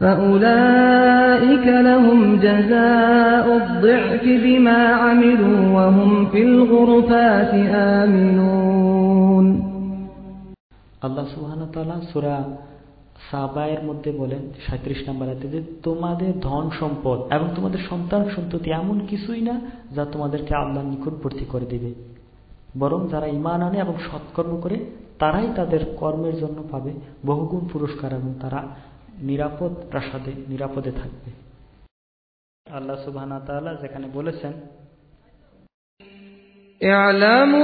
فأولئك لهم جزاء الضعف بما عملوا وهم في الغرفات آمنون. الله سبحانه وتعالى سورة সাবায়ের মধ্যে বলেন সাঁত্রিশ নম্বর আয়াতে যে তোমাদের ধন সম্পদ এবং তোমাদের সন্তান সন্ততি এমন কিছুই না যা তোমাদেরকে আল্লাহর নিকটবর্তী করে দিবে বরং যারা ইমান আনে এবং সৎকর্ম করে তারাই তাদের কর্মের জন্য পাবে বহুগুণ পুরস্কার এবং তারা নিরাপদ প্রাসাদে নিরাপদে থাকবে আল্লাহ সুবাহ যেখানে বলেছেন اعلموا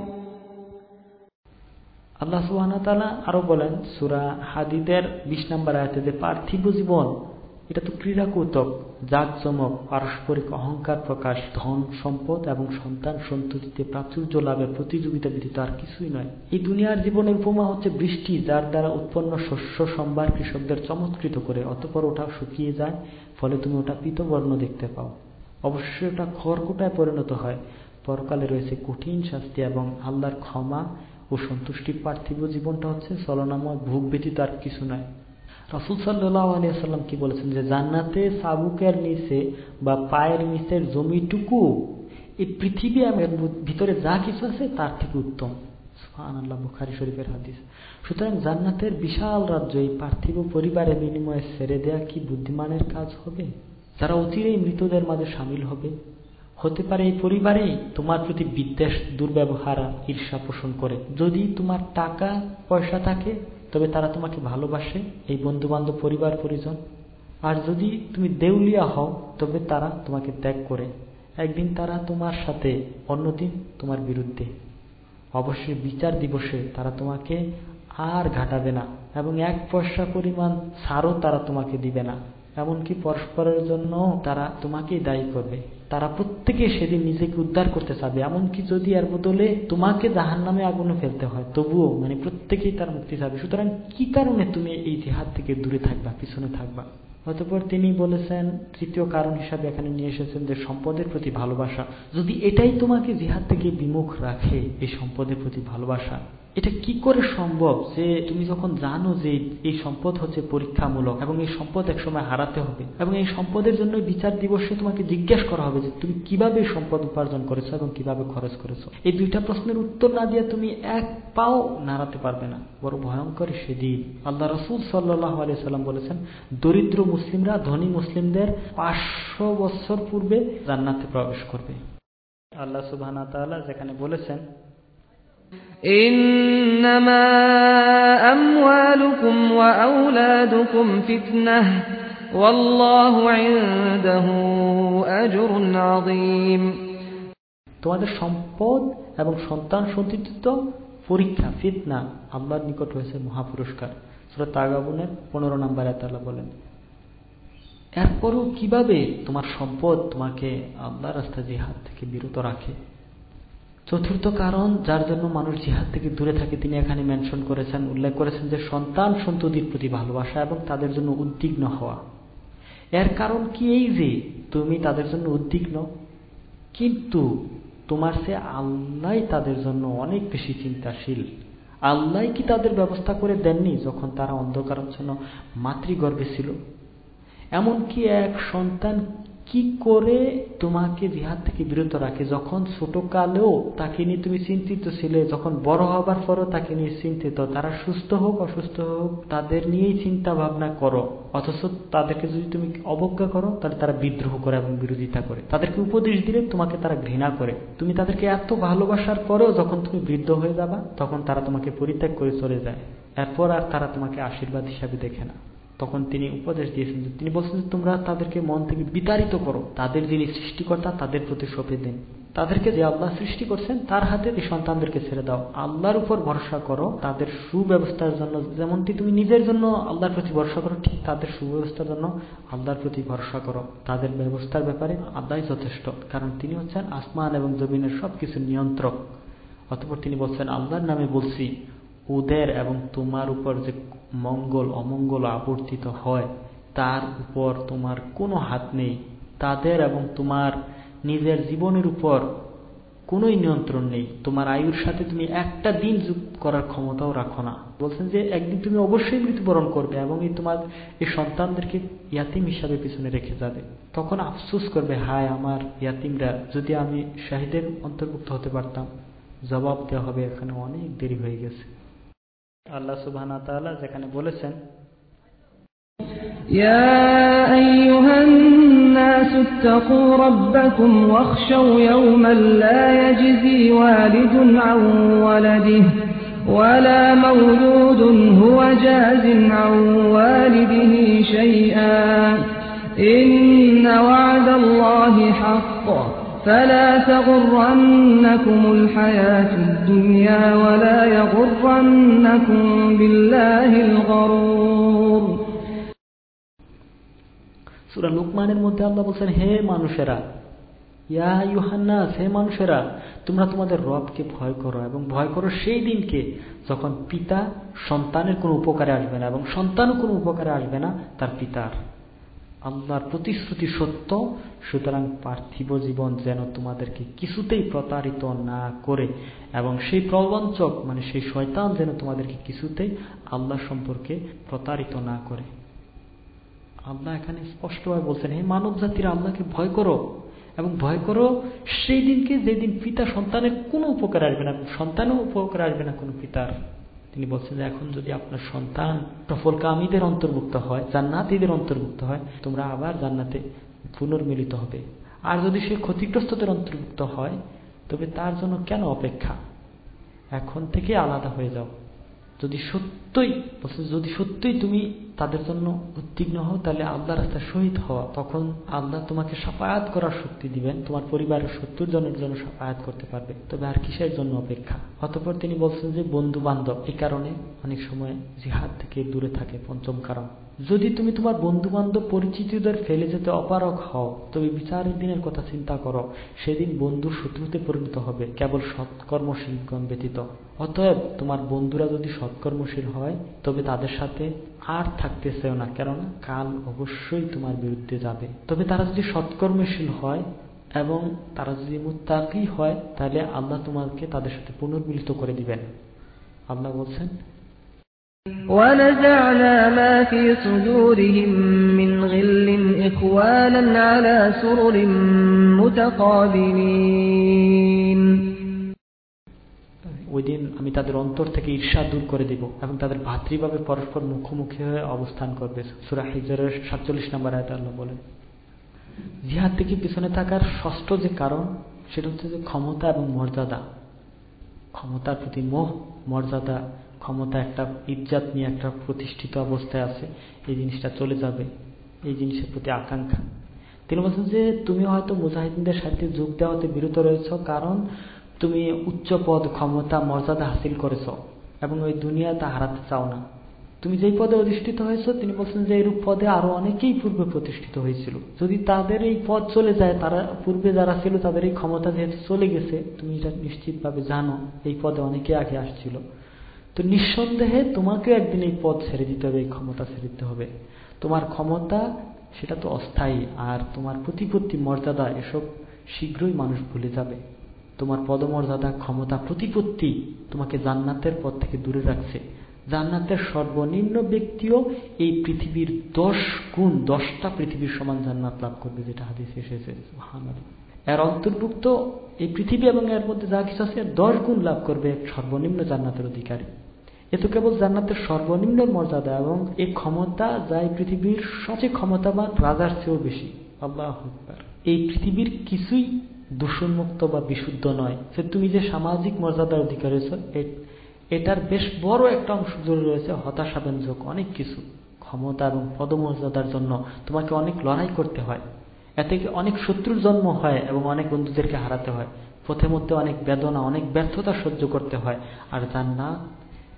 আল্লাহ সুবহান আরও বলেন, সুরা হাদিদের 20 নম্বর আয়াতে যে পার্থিব জীবন, এটা তো ক্রীড়া কৌতুক জাঁকজমক, পারস্পরিক অহংকার প্রকাশ, ধন সম্পদ এবং সন্তান সন্ততিতে প্রাচুর্য লাভের প্রতিযোগিতা ব্যতীত আর কিছুই নয়। এই দুনিয়ার জীবনের উপমা হচ্ছে বৃষ্টি, যার দ্বারা উৎপন্ন শস্য সম্ভার কৃষকদের চমৎকৃত করে, অতপর ওটা শুকিয়ে যায়, ফলে তুমি ওটা পিতবর্ণ দেখতে পাও। অবশ্যই ওটা খড়কুটায় পরিণত হয়। পরকালে রয়েছে কঠিন শাস্তি এবং আল্লাহর ক্ষমা ও সন্তুষ্টি পার্থিব জীবনটা হচ্ছে চলনাময় ভোগ ব্যতীত আর কিছু নয়। রাসুল সাল্লাহ আলিয়াল্লাম কি বলেছেন? যে জান্নাতে সাবুকের নিচে বা পায়ের নিচের জমিটুকু, এই পৃথিবী ভিতরে যা কিছু আছে তার থেকে উত্তম। আল্লাহ বুখারি শরীফের হাদিস। সুতরাং জান্নাতের বিশাল রাজ্য, এই পার্থিব পরিবারের বিনিময়ে ছেড়ে দেয়া কি বুদ্ধিমানের কাজ হবে? যারা অচিরেই মৃতদের মাঝে সামিল হবে? হতে পারে এই পরিবারেই তোমার প্রতি বিদ্বেষ, দুর্ব্যবহার, ঈর্ষা পোষণ করে। যদি তোমার টাকা, পয়সা থাকে, তবে তারা তোমাকে ভালোবাসে, এই বন্ধু বান্ধব পরিবার, পরিজন। আর যদি তুমি দেউলিয়া হও, তবে তারা তোমাকে ত্যাগ করে। একদিন তারা তোমার সাথে, অন্যদিন তোমার বিরুদ্ধে। অবশ্যই বিচার দিবসে তারা তোমাকে আর ঘাটাবে না, এবং এক পয়সা পরিমাণ ছাড়ও তারা তোমাকে দিবে না। এমনকি পরস্পরের জন্য তারা তোমাকেই দায়ী করবে। তারা প্রত্যেকে সেদিন নিজেকে উদ্ধার করতে চাবে। এমনকি যদি এর বদলে তোমাকে জাহান নামে আগুনে ফেলতে হয়, তবুও মানে প্রত্যেকেই তার মুক্তি চাবে। সুতরাং কি কারণে তুমি এই জেহাদ থেকে দূরে থাকবা, পিছনে থাকবা? অতপর তিনি বলেছেন, তৃতীয় কারণ হিসাবে এখানে নিয়ে এসেছেন যে সম্পদের প্রতি ভালোবাসা। যদি এটাই তোমাকে জিহাদ থেকে বিমুখ রাখে, এই সম্পদের প্রতি ভালোবাসা এটা কি করে সম্ভব? যে তুমি যখন জানো যে এই সম্পদ হচ্ছে পরীক্ষামূলক এবং এই সম্পদ একসময় হারাতে হবে এবং এই সম্পদের জন্য বিচার দিবসে তোমাকে জিজ্ঞেস করা হবে যে তুমি কীভাবে সম্পদ উপার্জন করেছ এবং কীভাবে খরচ করেছ? এই দুইটা প্রশ্নের উত্তর না দিয়ে তুমি এক পাও নাড়াতে পারবে না। বড় ভয়ঙ্কর সেদিন। আল্লাহ রসুল সাল্লাহ আলিয়াল্লাম বলেছেন, দরিদ্র মুসলিমরা ধনী মুসলিমদের পাঁচশো বছর পূর্বে জান্নাতে প্রবেশ করবে। আল্লাহ সুবাহ যেখানে বলেছেন إنما أموالكم وأولادكم فتنة والله عنده أجر عظيم তোমাদের সম্পদ এবং সন্তান সন্তিত পরীক্ষা ফিতনা আল্লাহর নিকট হয়েছে মহাপুরস্কার সুরা তাগাবুনের পনেরো নাম্বার আল্লাহ বলেন এরপরও কিভাবে তোমার সম্পদ তোমাকে আল্লাহ রাস্তা জিহাদ থেকে বিরত রাখে চতুর্থ কারণ, যার জন্য মানুষ জিহাদ থেকে দূরে থাকে, তিনি এখানে মেনশন করেছেন, উল্লেখ করেছেন যে সন্তান সন্ততির প্রতি ভালোবাসা এবং তাদের জন্য উদ্বিগ্ন হওয়া। এর কারণ কি এই যে, তুমি তাদের জন্য উদ্বিগ্ন? কিন্তু তোমার সে আল্লাহ তাদের জন্য অনেক বেশি চিন্তাশীল। আল্লাহ কি তাদের ব্যবস্থা করে দেননি যখন তারা অন্ধকারাচ্ছন্ন মাতৃগর্ভে ছিল? এমনকি এক সন্তান কি করে তোমাকে জিহাদ থেকে বিরত রাখে? যখন ছোট কালেও তাকে নিয়ে তুমি চিন্তিত ছিলে, যখন বড় হবার পরও তাকে নিয়ে চিন্তিত, তারা সুস্থ হোক, অসুস্থ হোক, তাদের নিয়েই চিন্তা ভাবনা করো। অথচ তাদেরকে যদি তুমি অবজ্ঞা করো, তাহলে তারা বিদ্রোহ করে এবং বিরোধিতা করে। তাদেরকে উপদেশ দিলে তোমাকে তারা ঘৃণা করে। তুমি তাদেরকে এত ভালোবাসার পরেও যখন তুমি বৃদ্ধ হয়ে যাবা, তখন তারা তোমাকে পরিত্যাগ করে চলে যায়। এরপর আর তারা তোমাকে আশীর্বাদ হিসাবে দেখে না। তখন তিনি উপদেশ দিয়েছেন তিনি বলছেন যে, তোমরা তাদেরকে মন থেকে বিতাড়িত করো। তাদের যিনি সৃষ্টিকর্তা, তাদের প্রতি সঁপে দিন। তাদেরকে যে আল্লাহ সৃষ্টি করছেন, তার হাতে এই সন্তানদেরকে ছেড়ে দাও। আল্লাহর উপর ভরসা করো। তাদের সুব্যবস্থার জন্য, যেমনটি তুমি নিজের জন্য আল্লাহর প্রতি ভরসা করো, ঠিক তাদের সুব্যবস্থার জন্য আল্লাহর প্রতি ভরসা করো। তাদের ব্যবস্থার ব্যাপারে আল্লাহ যথেষ্ট, কারণ তিনি হচ্ছেন আসমান এবং জমিনের সবকিছু নিয়ন্ত্রক। অতপর তিনি বলছেন, আল্লাহর নামে বলছি ওদের এবং তোমার উপর যে মঙ্গল, অমঙ্গল আবর্তিত হয়, তার উপর তোমার কোনো হাত নেই। তাদের এবং তোমার নিজের জীবনের উপর কোনোই নিয়ন্ত্রণ নেই। তোমার আয়ুর সাথে তুমি একটা দিন যোগ করার ক্ষমতাও রাখো না। বলছেন যে একদিন তুমি অবশ্যই মৃত্যুবরণ করবে এবং এই তোমার এই সন্তানদেরকে ইয়াতিম হিসাবে পিছনে রেখে যাবে। তখন আফসুস করবে, হায় আমার ইয়াতিমরা, যদি আমি শাহিদের অন্তর্ভুক্ত হতে পারতাম। জবাব দেওয়া হবে, এখানে অনেক দেরি হয়ে গেছে। আল্লাহ সুবাহ যেখানে বলেছেন يا أيها الناس اتقوا ربكم واخشوا يوما لا يجزي والد عن ولده ولا مولود هو جاز عن والده شيئا إن وعد الله حق فلا تغرنكم الحياة الدنيا ولا يغرنكم بالله الغرور সুরা লুকমানের মধ্যে আল্লাহ বলছেন হে মানুষেরা ইয়া ইউহান্নাস হে মানুষেরা তোমরা তোমাদের রবকে ভয় করো এবং ভয় করো সেই দিনকে যখন পিতা সন্তানের কোনো উপকারে আসবে না এবং সন্তানও কোনো উপকারে আসবে না তার পিতার আল্লাহর প্রতিশ্রুতি সত্য, সুতরাং পার্থিব জীবন যেন তোমাদেরকে কিছুতেই প্রতারিত না করে, এবং সেই প্রবঞ্চক মানে সেই শয়তান যেন তোমাদেরকে কিছুতেই আল্লাহ সম্পর্কে প্রতারিত না করে। আল্লাহ এখানে স্পষ্টভাবে বলছেন, হে মানব জাতির আল্লাহকে ভয় করো, এবং ভয় করো, সেই দিনকে যেদিন পিতা সন্তানের কোনো উপকার আসবে না, সন্তানও উপকার আসবে না কোনো পিতার। তিনি বলছেন যে, এখন যদি আপনার সন্তান সফল কামীদের অন্তর্ভুক্ত হয়, জান্নাতিদের অন্তর্ভুক্ত হয়, তোমরা আবার জান্নাতে পুনর্মিলিত হবে। আর যদি সে ক্ষতিগ্রস্তদের অন্তর্ভুক্ত হয়, তবে তার জন্য কেন অপেক্ষা? এখন থেকে আলাদা হয়ে যাও। যদি সত্যই যদি সত্যই তুমি তাদের জন্য উদ্বিগ্ন হও, তাহলে আল্লাহ রাস্তা শহীদ হওয়া। তখন আল্লাহ তোমাকে সাফায়াত করার শক্তি দিবেন, তোমার পরিবারের সত্তর জনের জন্য সাফায়াত করতে পারবে। তবে আর কিসের জন্য অপেক্ষা? অতপর তিনি বলছেন যে বন্ধু বান্ধব এই কারণে অনেক সময় জিহাদ থেকে দূরে থাকে পঞ্চম কারণ। যদি তুমি তোমার বন্ধু বান্ধব পরিচিতদের ফেলে যেতে অপারক হও, তবে বিচারের দিনের কথা চিন্তা করো। সেদিন বন্ধু শত্রুতে পরিণত হবে, কেবল সৎকর্মশীলগণ ব্যতীত। অতএব তোমার বন্ধুরা যদি সৎকর্মশীল হয়, তবে তাদের সাথে আর থাকতে চেও না, কেননা কাল অবশ্যই তোমার বিরুদ্ধে যাবে। তবে তারা যদি সৎকর্মশীল হয় এবং তারা যদি মুত্তাকি হয়, তাহলে আল্লাহ তোমাকে তাদের সাথে পুনর্মিলিত করে দিবেন। আল্লাহ বলছেন ونزعنا ما في صدورهم من غل إخوانا على سرر متقابلين ওই দিন আমি তাদের অন্তর থেকে ঈর্ষা দূর করে দিব এবং তাদের ভাতৃভাবে পরস্পর মুখোমুখি হয়ে অবস্থান করবে সুরা হিজরের সাতচল্লিশ নম্বর আয়তা আল্লাহ বলেন জিহাদ থেকে পিছনে থাকার ষষ্ঠ যে কারণ সেটা হচ্ছে যে ক্ষমতা এবং মর্যাদা ক্ষমতার প্রতি মোহ মর্যাদা ক্ষমতা একটা, ইজ্জাত নিয়ে একটা প্রতিষ্ঠিত অবস্থায় আছে, এই জিনিসটা চলে যাবে, এই জিনিসের প্রতি আকাঙ্ক্ষা। তিনি বলছেন যে, তুমি হয়তো মুজাহিদিনদের সাথে যোগ দেওয়াতে বিরত রয়েছ, কারণ তুমি উচ্চ পদ ক্ষমতা, মর্যাদা হাসিল করেছ এবং ওই দুনিয়া তা হারাতে চাও না। তুমি যেই পদে অধিষ্ঠিত হয়েছ, তিনি বলছেন যে, এইরূপ পদে আরও অনেকেই পূর্বে প্রতিষ্ঠিত হয়েছিল। যদি তাদের এই পদ চলে যায়, তারা পূর্বে যারা ছিল, তাদের এই ক্ষমতা যেহেতু চলে গেছে, তুমি এটা নিশ্চিতভাবে জানো, এই পদে অনেকে আগে আসছিল। তো নিঃসন্দেহে তোমাকে একদিন এই পদ ছেড়ে দিতে হবে, এই ক্ষমতা ছেড়ে দিতে হবে। তোমার ক্ষমতা, সেটা তো অস্থায়ী, আর তোমার প্রতিপত্তি, মর্যাদা, এসব শীঘ্রই মানুষ ভুলে যাবে। তোমার পদমর্যাদা, ক্ষমতা, প্রতিপত্তি তোমাকে জান্নাতের পথ থেকে দূরে রাখছে। জান্নাতের সর্বনিম্ন ব্যক্তিও এই পৃথিবীর দশ গুণ, দশটা পৃথিবীর সমান জান্নাত লাভ করবে, যেটা হাদিস এসেছে। এর অন্তর্ভুক্ত এই পৃথিবী এবং এর মধ্যে যা কিছু আছে দশ গুণ লাভ করবে এক সর্বনিম্ন জান্নাতের অধিকারী। এ তো কেবল জান্নাতের সর্বনিম্ন মর্যাদা এবং এই ক্ষমতা যা এই পৃথিবীর সবচেয়ে ক্ষমতাবান রাজার চেয়েও বেশি। আল্লাহ এই পৃথিবীর কিছুই দূষণমুক্ত বা বিশুদ্ধ নয়। যে তুমি যে সামাজিক মর্যাদার অধিকার রয়েছে এটার বেশ বড় একটা অংশ জুড়ে রয়েছে হতাশাব্যঞ্জক অনেক কিছু। ক্ষমতা এবং পদমর্যাদার জন্য তোমাকে অনেক লড়াই করতে হয়। এতে অনেক শত্রুর জন্ম হয় এবং অনেক বন্ধুদেরকে হারাতে হয় পথে মধ্যে অনেক বেদনা অনেক ব্যর্থতা সহ্য করতে হয় আর জান্নাত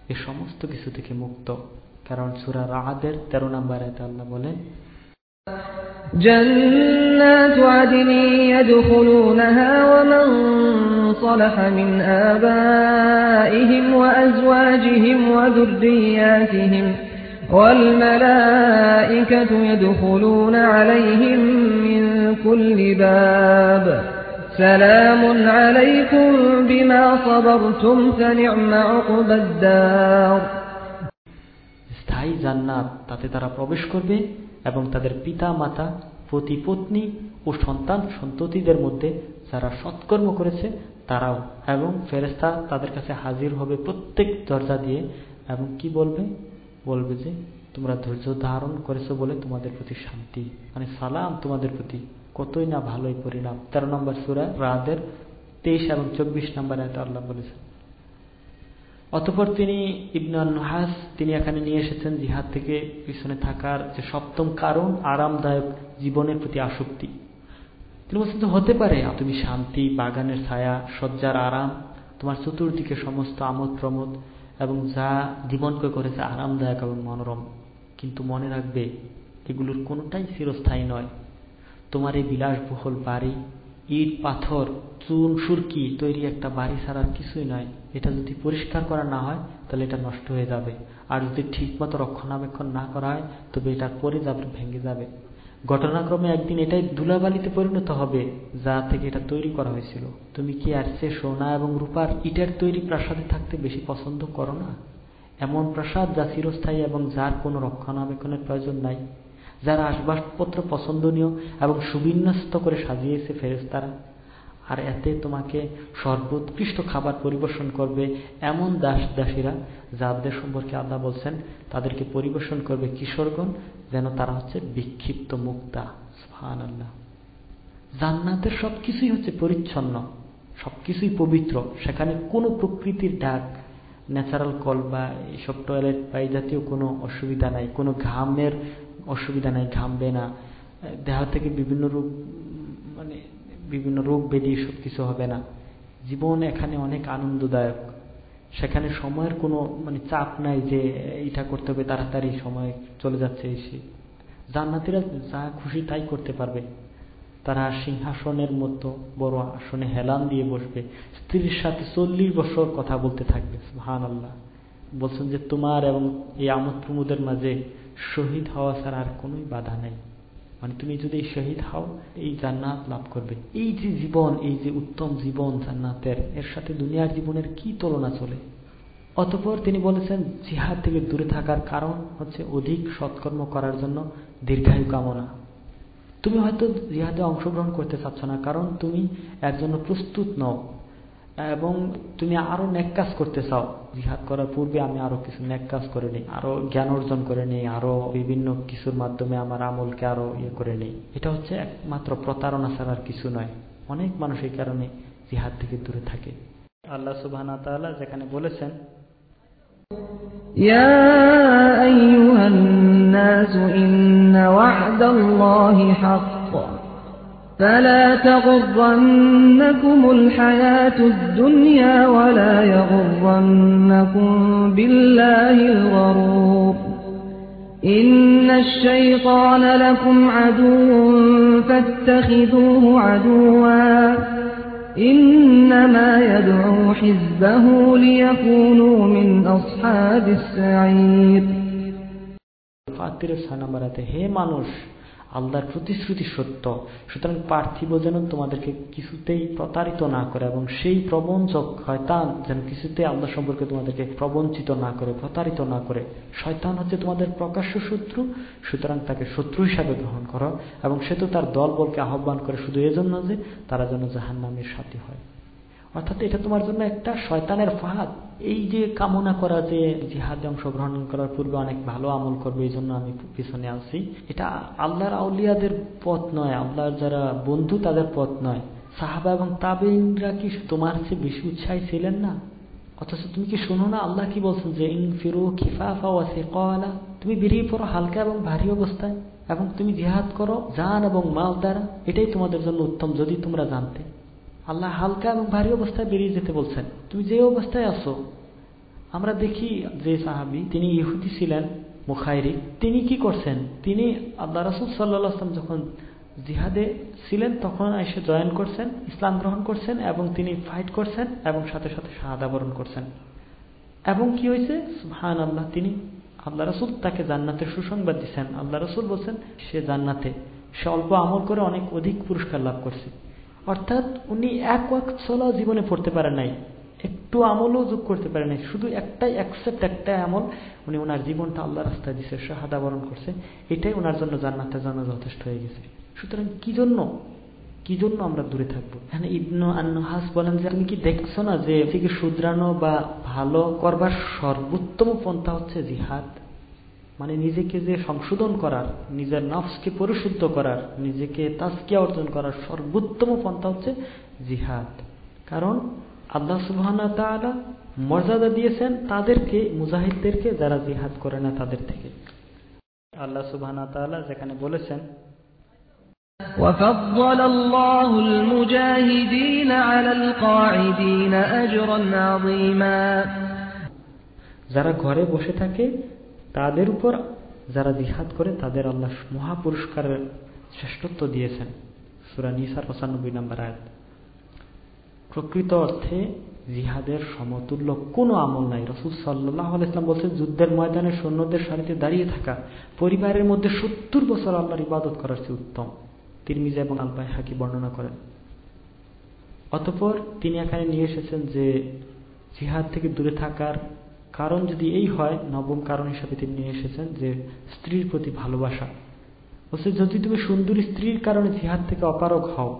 এ সমস্ত কিছু থেকে মুক্ত কারণ সুরা রাহাদের তেরো নম্বর আল্লাহ বলেন جنات عدن يدخلونها ومن صلح من آبائهم وأزواجهم وذرياتهم والملائكة يدخلون عليهم من كل باب سلام عليكم بما صبرتم فنعم عقب الدار স্থায়ী জান্নাত তাতে তারা প্রবেশ করবে এবং তাদের পিতা মাতা পতি পত্নী ও সন্তান সন্ততিদের মধ্যে যারা সৎকর্ম করেছে তারাও এবং ফেরেস্তা তাদের কাছে হাজির হবে প্রত্যেক দরজা দিয়ে এবং কি বলবে বলবে যে, তোমরা ধৈর্য ধারণ করেছ বলে তোমাদের প্রতি শান্তি। মানে সালাম তোমাদের প্রতি। কতই না ভালোই পরিণাম। তেরো নম্বর সুরা রাদের তেইশ এবং চব্বিশ নম্বর এত আল্লাহ বলেছেন, অতপর তিনি ইবনাল নহাস তিনি এখানে নিয়ে এসেছেন জিহাদ থেকে পিছনে থাকার যে সপ্তম কারণ, আরামদায়ক জীবনের প্রতি আসক্তি। তিনি বলছেন, তো হতে পারে, তুমি শান্তি, বাগানের ছায়া, শয্যার আরাম, তোমার চতুর্দিকে সমস্ত আমোদ প্রমোদ এবং যা জীবনকে করেছে আরামদায়ক এবং মনোরম, কিন্তু মনে রাখবে, এগুলোর কোনোটাই চিরস্থায়ী নয়। তোমার এই বিলাসবহুল বাড়ি, ইট, পাথর, চুন, সুরকি তৈরি একটা বাড়ি ছাড়ার কিছুই নয়। এটা যদি পরিষ্কার করা না হয়, তাহলে এটা নষ্ট হয়ে যাবে। আর যদি ঠিকমতো রক্ষণাবেক্ষণ না করা হয়, তবে এটার পরে যাবে, ভেঙে যাবে। ঘটনাক্রমে একদিন এটাই দুলাবালিতে পরিণত হবে, যা থেকে এটা তৈরি করা হয়েছিল। তুমি কি আর সে সোনা এবং রূপার ইটের তৈরি প্রাসাদে থাকতে বেশি পছন্দ করো না? এমন প্রাসাদ যা চিরস্থায়ী এবং যার কোনো রক্ষণাবেক্ষণের প্রয়োজন নাই। যার আসবাবপত্র পছন্দনীয় এবং সুবিন্যস্ত করে সাজিয়েছে ফেরেস্তারা আর এতে তোমাকে সর্বোৎকৃষ্ট খাবার পরিবেশন করবে এমন দাস দাসীরা যাদের সম্পর্কে আল্লাহ বলছেন, তাদেরকে পরিবেশন করবে কিশোরগণ যেন তারা হচ্ছে বিক্ষিপ্ত মুক্তা। সুহান আল্লাহ জান্নাতের সবকিছুই হচ্ছে পরিচ্ছন্ন, সবকিছুই পবিত্র। সেখানে কোনো প্রকৃতির ডাক ন্যাচারাল কল বা এইসব টয়লেট বা এই জাতীয় কোনো অসুবিধা নাই, কোনো ঘামের অসুবিধা নাই, ঘামবে না। দেহ থেকে বিভিন্ন মানে বিভিন্ন রোগ ব্যাধি সব কিছু হবে না। জীবন এখানে অনেক আনন্দদায়ক। সেখানে সময়ের কোনো মানে চাপ নাই যে এটা করতে হবে, তাড়াতাড়ি সময় চলে যাচ্ছে এসে জান্নাতিরা যা খুশি তাই করতে পারবে। তারা সিংহাসনের মতো বড় আসনে হেলান দিয়ে বসবে। স্ত্রীর সাথে চল্লিশ বছর কথা বলতে থাকবে ভান আল্লাহ বলছেন যে, তোমার এবং এই আমোদ প্রমোদের মাঝে শহীদ হওয়া ছাড়া আর কোনোই বাধা নেই। মানে তুমি যদি শহীদ হও, এই জান্নাত লাভ করবে। এই যে জীবন, এই যে উত্তম জীবন জান্নাতের, এর সাথে দুনিয়ার জীবনের কি তুলনা চলে? অতপর তিনি বলেছেন, জিহাদ থেকে দূরে থাকার কারণ হচ্ছে অধিক সৎকর্ম করার জন্য দীর্ঘায়ু কামনা। তুমি হয়তো জিহাদে অংশগ্রহণ করতে চাচ্ছ না, কারণ তুমি এর জন্য প্রস্তুত নও। এবং তুমি আরো নেক কাজ করতে চাও জিহাদ করার পূর্বে আমি আরো কিছু নেক কাজ করে নিই আরো জ্ঞান অর্জন করে নিই আরো বিভিন্ন কিছুর মাধ্যমে আমার আমলকে আরো ইয়ে করে নিই এটা হচ্ছে একমাত্র প্রতারণা ছাড়ার কিছু নয় অনেক মানুষ এই কারণে জিহাদ থেকে দূরে থাকে আল্লাহ সুবাহ যেখানে বলেছেন يا أيها الناس إن أن وعد الله حق فلا تغرنكم الحياة الدنيا ولا يغرنكم بالله الغرور. إن الشيطان لكم عدو فاتخذوه عدوا. إنما يدعو حزبه ليكونوا من أصحاب السعير. سنمرته هي مانوش আল্লাহর প্রতিশ্রুতি সত্য। সুতরাং পার্থিব যেন তোমাদেরকে কিছুতেই প্রতারিত না করে এবং সেই প্রবঞ্চক শয়তান যেন কিছুতেই আল্লাহ সম্পর্কে তোমাদেরকে প্রবঞ্চিত না করে, প্রতারিত না করে। শয়তান হচ্ছে তোমাদের প্রকাশ্য শত্রু, সুতরাং তাকে শত্রু হিসাবে গ্রহণ করো এবং সে তো তার দল বলকে আহ্বান করে শুধু এজন্য যে তারা যেন জাহান নামের সাথী হয়। অর্থাৎ এটা তোমার জন্য একটা শয়তানের ফাহাদ। এই যে কামনা করা যে জিহাদে অংশগ্রহণ করার পূর্বে অনেক ভালো আমল করবে, এই জন্য আমি পিছনে আছি এটা আল্লাহর আউলিয়াদের পথ নয়, আল্লাহর যারা বন্ধু তাদের পথ নয়। সাহাবা এবং তাবেইনরা কি তোমার চেয়ে বেশি উৎসাহী ছিলেন না? অথচ তুমি কি শোনো না আল্লাহ কি বলছেন যে, ইন ফিরু খিফাফা ওয়াসে কলা তুমি বেরিয়ে পড়ো হালকা এবং ভারী অবস্থায়, এবং তুমি জিহাদ করো জান এবং মাল দ্বারা। এটাই তোমাদের জন্য উত্তম, যদি তোমরা জানতে। আল্লাহ হালকা এবং ভারী অবস্থায় বেরিয়ে যেতে বলছেন। তুমি যে অবস্থায় আছো, আমরা দেখি যে সাহাবি, তিনি ইহুদি ছিলেন, মুখাইরি। তিনি কি করছেন? তিনি আল্লাহ রসুল সাল্লাম যখন জিহাদে ছিলেন, তখন এসে জয়েন করছেন, ইসলাম গ্রহণ করছেন এবং তিনি ফাইট করছেন এবং সাথে সাথে শাহাদা বরণ করছেন। এবং কি হয়েছে? হান আল্লাহ তিনি আল্লাহ রসুল তাকে জান্নাতের সুসংবাদ দিচ্ছেন। আল্লাহ রসুল বলছেন, সে জান্নাতে, সে অল্প আমল করে অনেক অধিক পুরস্কার লাভ করছে। অর্থাৎ উনি এক ওয়াক্ত সলাও জীবনে পড়তে পারে নাই, একটু আমলও যোগ করতে পারে নাই, শুধু একটাই অ্যাকসেপ্ট একটাই আমল, উনি ওনার জীবনটা আল্লাহ রাস্তায় দিছে, শাহাদা বরণ করছে, এটাই ওনার জন্য জান্নাতের জন্য যথেষ্ট হয়ে গেছে। সুতরাং কি জন্য? কি জন্য আমরা দূরে থাকব? এখানে ইবনু আন্নহাস বলেন যে, তুমি কি দেখছ না যে শুধরানো বা ভালো করবার সর্বোত্তম পন্থা হচ্ছে জিহাদ? মানে নিজেকে যে সংশোধন করার নিজের নফসকে পরিশুদ্ধ করার নিজেকে তাস্কিয়া অর্জন করার সর্বোত্তম পন্থা হচ্ছে জিহাদ কারণ আল্লাহ সুবহানা তাআলা মর্যাদা দিয়েছেন তাদেরকে মুজাহিদদেরকে যারা জিহাদ করে না তাদের থেকে আল্লাহ সুবহানা তাআলা যেখানে বলেছেন وفضل الله المجاهدين على القاعدين أجرا عظيما যারা ঘরে বসে থাকে তাদের উপর যারা জিহাদ করে, তাদের আল্লাহ মহাপুরস্কারের শ্রেষ্ঠত্ব দিয়েছেন। সুরা নিসার পঁচানব্বই নম্বর আয়াত। প্রকৃত অর্থে জিহাদের সমতুল্য কোনো আমল নাই। রসুল সাল্লাহ আলাইসলাম বলছেন, যুদ্ধের ময়দানে সৈন্যদের সারিতে দাঁড়িয়ে থাকা, পরিবারের মধ্যে সত্তর বছর আল্লাহর ইবাদত করার চেয়ে উত্তম। তিরমিজা এবং আলবাই হাকি বর্ণনা করেন। অতপর তিনি এখানে নিয়ে এসেছেন যে জিহাদ থেকে দূরে থাকার কারণ যদি এই হয়, নবম কারণ হিসাবে তিনি নিয়ে এসেছেন যে স্ত্রীর প্রতি ভালোবাসা। বলছে যদি তুমি সুন্দরী স্ত্রীর কারণে জিহাদ থেকে অপারক হও,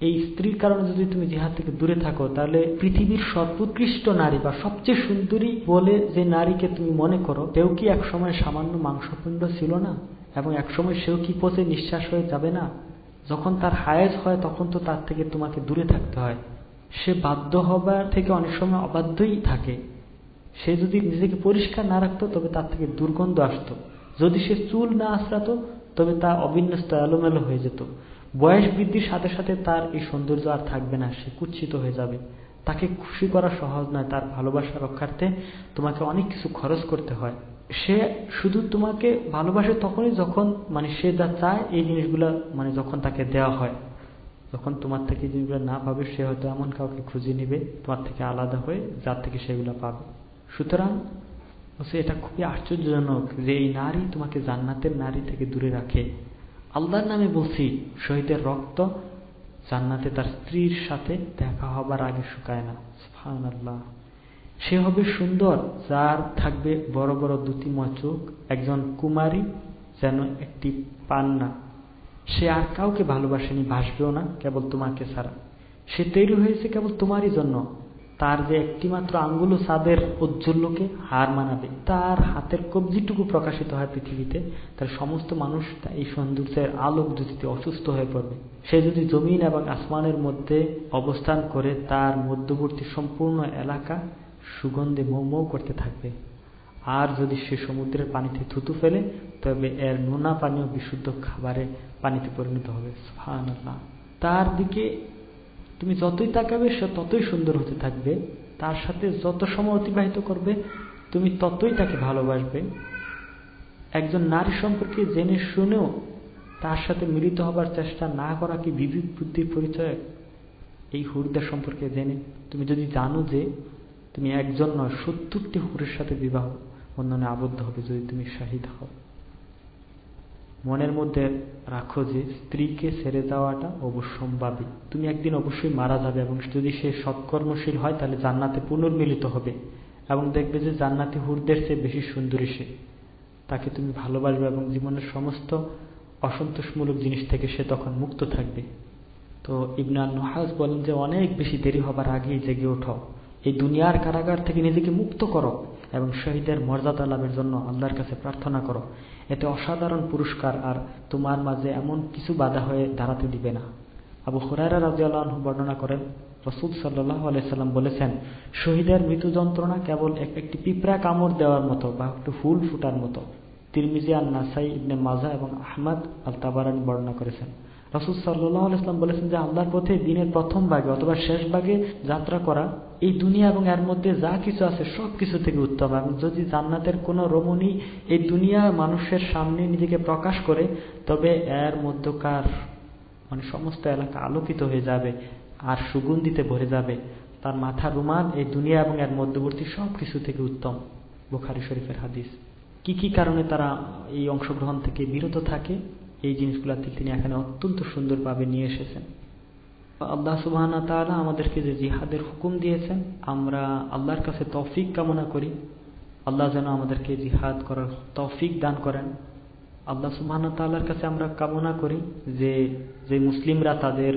এই স্ত্রীর কারণে যদি তুমি জিহাদ থেকে দূরে থাকো, তাহলে পৃথিবীর সর্বোৎকৃষ্ট নারী বা সবচেয়ে সুন্দরী বলে যে নারীকে তুমি মনে করো, সেও কি একসময় সামান্য মাংসপিণ্ড ছিল না? এবং একসময় সেও কি পচে নিঃশ্বাস হয়ে যাবে না? যখন তার হায়েজ হয়, তখন তো তার থেকে তোমাকে দূরে থাকতে হয়। সে বাধ্য হবার থেকে অনেক সময় অবাধ্যই থাকে। সে যদি নিজেকে পরিষ্কার না রাখতো, তবে তার থেকে দুর্গন্ধ আসতো। যদি সে চুল না আশ্রাতো, তবে তা অবিন্যস্ত এলোমেলো হয়ে যেত। বয়স বৃদ্ধির সাথে সাথে তার এই সৌন্দর্য আর থাকবে না, সে কুৎসিত হয়ে যাবে। তাকে খুশি করা সহজ নয়, তার ভালোবাসা রক্ষার্থে তোমাকে অনেক কিছু খরচ করতে হয়। সে শুধু তোমাকে ভালোবাসে তখনই যখন মানে সে যা চায়, এই জিনিসগুলো মানে যখন তাকে দেওয়া হয়। যখন তোমার থেকে জিনিসগুলো না পাবে, সে হয়তো এমন কাউকে খুঁজে নিবে, তোমার থেকে আলাদা হয়ে, যার থেকে সেগুলো পাবে। সুতরাং এটা খুবই আশ্চর্যজনক যে এই নারী তোমাকে জান্নাতের নারী থেকে দূরে রাখে। আল্লাহর নামে বলছি, শহীদের রক্ত জান্নাতে তার স্ত্রীর সাথে দেখা হবার আগে শুকায় না। সুফান আল্লাহ সে হবে সুন্দর, যার থাকবে বড় বড় দুটিময় চোখ, একজন কুমারী যেন একটি পান্না। সে আর কাউকে ভালোবাসেনি, ভাসবেও না, কেবল তোমাকে ছাড়া। সে তৈরি হয়েছে কেবল তোমারই জন্য। তার যে একটি মাত্র আঙ্গুল সাদের ঔজ্জ্বল্যকে হার মানাবে, তার হাতের কবজিটুকু প্রকাশিত হয় পৃথিবীতে, তার সমস্ত মানুষ এই সৌন্দর্যের আলোক দুটিতে অসুস্থ হয়ে পড়বে। সে যদি জমিন এবং আসমানের মধ্যে অবস্থান করে, তার মধ্যবর্তী সম্পূর্ণ এলাকা সুগন্ধে মৌ করতে থাকবে। আর যদি সে সমুদ্রের পানিতে থুতু ফেলে, তবে এর নোনা পানীয় বিশুদ্ধ খাবারে পানিতে পরিণত হবে। তার দিকে তুমি যতই তাকাবে, সে ততই সুন্দর হতে থাকবে। তার সাথে যত সময় অতিবাহিত করবে, তুমি ততই তাকে ভালোবাসবে। একজন নারী সম্পর্কে জেনে শুনেও তার সাথে মিলিত হবার চেষ্টা না করা কি বিবেক বুদ্ধির পরিচয়? এই হুরদের সম্পর্কে জেনে তুমি যদি জানো যে তুমি একজন নয়, সত্তরটি হুরের সাথে বিবাহ বন্ধনে আবদ্ধ হবে যদি তুমি শাহিদ হও। মনের মধ্যে রাখো যে স্ত্রীকে ছেড়ে যাওয়াটা অবশ্যম্ভাবী। তুমি একদিন অবশ্যই মারা যাবে এবং যদি সে সৎকর্মশীল হয়, তাহলে জান্নাতে পুনর্মিলিত হবে এবং দেখবে যে জান্নাতি হুরদের চেয়ে বেশি সুন্দরী সে। তাকে তুমি ভালোবাসবে এবং জীবনের সমস্ত অসন্তোষমূলক জিনিস থেকে সে তখন মুক্ত থাকবে। তো ইবনাল নহাজ বলেন যে, অনেক বেশি দেরি হবার আগেই জেগে ওঠো। এই দুনিয়ার কারাগার থেকে নিজেকে মুক্ত করো। এবং শহীদের মর্যাদা লাভের জন্য আল্লাহর কাছে প্রার্থনা করো। এতে অসাধারণ পুরস্কার আর তোমার মাঝে এমন কিছু বাধা হয়ে দাঁড়াতে দিবে না। আবু হুরায়রা রাজিয়াল্লাহ বর্ণনা করেন, রসুল সাল্লাহ আলাইসাল্লাম বলেছেন, শহীদের মৃত্যু যন্ত্রণা কেবল একটি পিঁপড়া কামড় দেওয়ার মতো বা একটু ফুল ফুটার মতো। তিরমিজি আল নাসাই ইবনে মাজা এবং আহমদ আল তাবারানি বর্ণনা করেছেন। রসুল সাল্লাহ আলাইসলাম বলেছেন যে, আল্লাহর পথে দিনের প্রথম ভাগে অথবা শেষ ভাগে যাত্রা করা এই দুনিয়া এবং এর মধ্যে যা কিছু আছে সব কিছু থেকে উত্তম। এবং যদি জান্নাতের কোনো রমণী এই দুনিয়া মানুষের সামনে নিজেকে প্রকাশ করে, তবে এর মধ্যকার মানে সমস্ত এলাকা আলোকিত হয়ে যাবে আর সুগন্ধিতে ভরে যাবে। তার মাথা রুমাল, এই দুনিয়া এবং এর মধ্যবর্তী সব কিছু থেকে উত্তম। বুখারি শরীফের হাদিস। কি কি কারণে তারা এই অংশগ্রহণ থেকে বিরত থাকে? এই জিনিসগুলা তিনি এখানে অত্যন্ত সুন্দরভাবে নিয়ে এসেছেন। আল্লাহ সুবাহানা তালা আমাদেরকে যে জিহাদের হুকুম দিয়েছেন, আমরা আল্লাহর কাছে তৌফিক কামনা করি। আল্লাহ যেন আমাদেরকে জিহাদ করার তৌফিক দান করেন। আল্লাহ সুবাহানা তাল্লার কাছে আমরা কামনা করি যে যে মুসলিমরা তাদের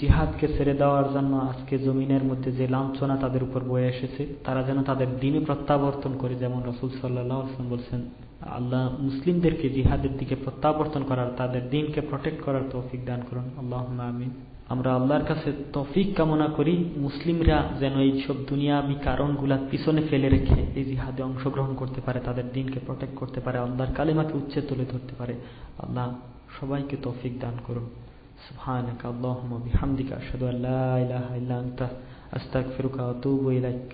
জিহাদকে ছেড়ে দেওয়ার জন্য আজকে জমিনের মধ্যে যে লাঞ্ছনা তাদের উপর বয়ে এসেছে, তারা যেন তাদের দিনে প্রত্যাবর্তন করে, যেমন রসুল সাল্লাহ আসলাম বলছেন, আল্লাহ মুসলিমদেরকে জিহাদের দিকে প্রত্যাবর্তন করার, তাদের দিনকে প্রটেক্ট করার তৌফিক দান করুন। আল্লাহ আমিন। আমরা আল্লাহর কাছে তৌফিক কামনা করি মুসলিমরা যেন এই সব দুনিয়াবি কারণগুলা পিছনে ফেলে রেখে এই জিহাদে অংশগ্রহণ করতে পারে তাদের দিনকে প্রটেক্ট করতে পারে আল্লাহর কালিমাকে উচ্চে তুলে ধরতে পারে আল্লাহ সবাইকে তৌফিক দান করুন سبحانك اللهم وبحمدك أشهد أن لا إله إلا أنت أستغفرك وأتوب إليك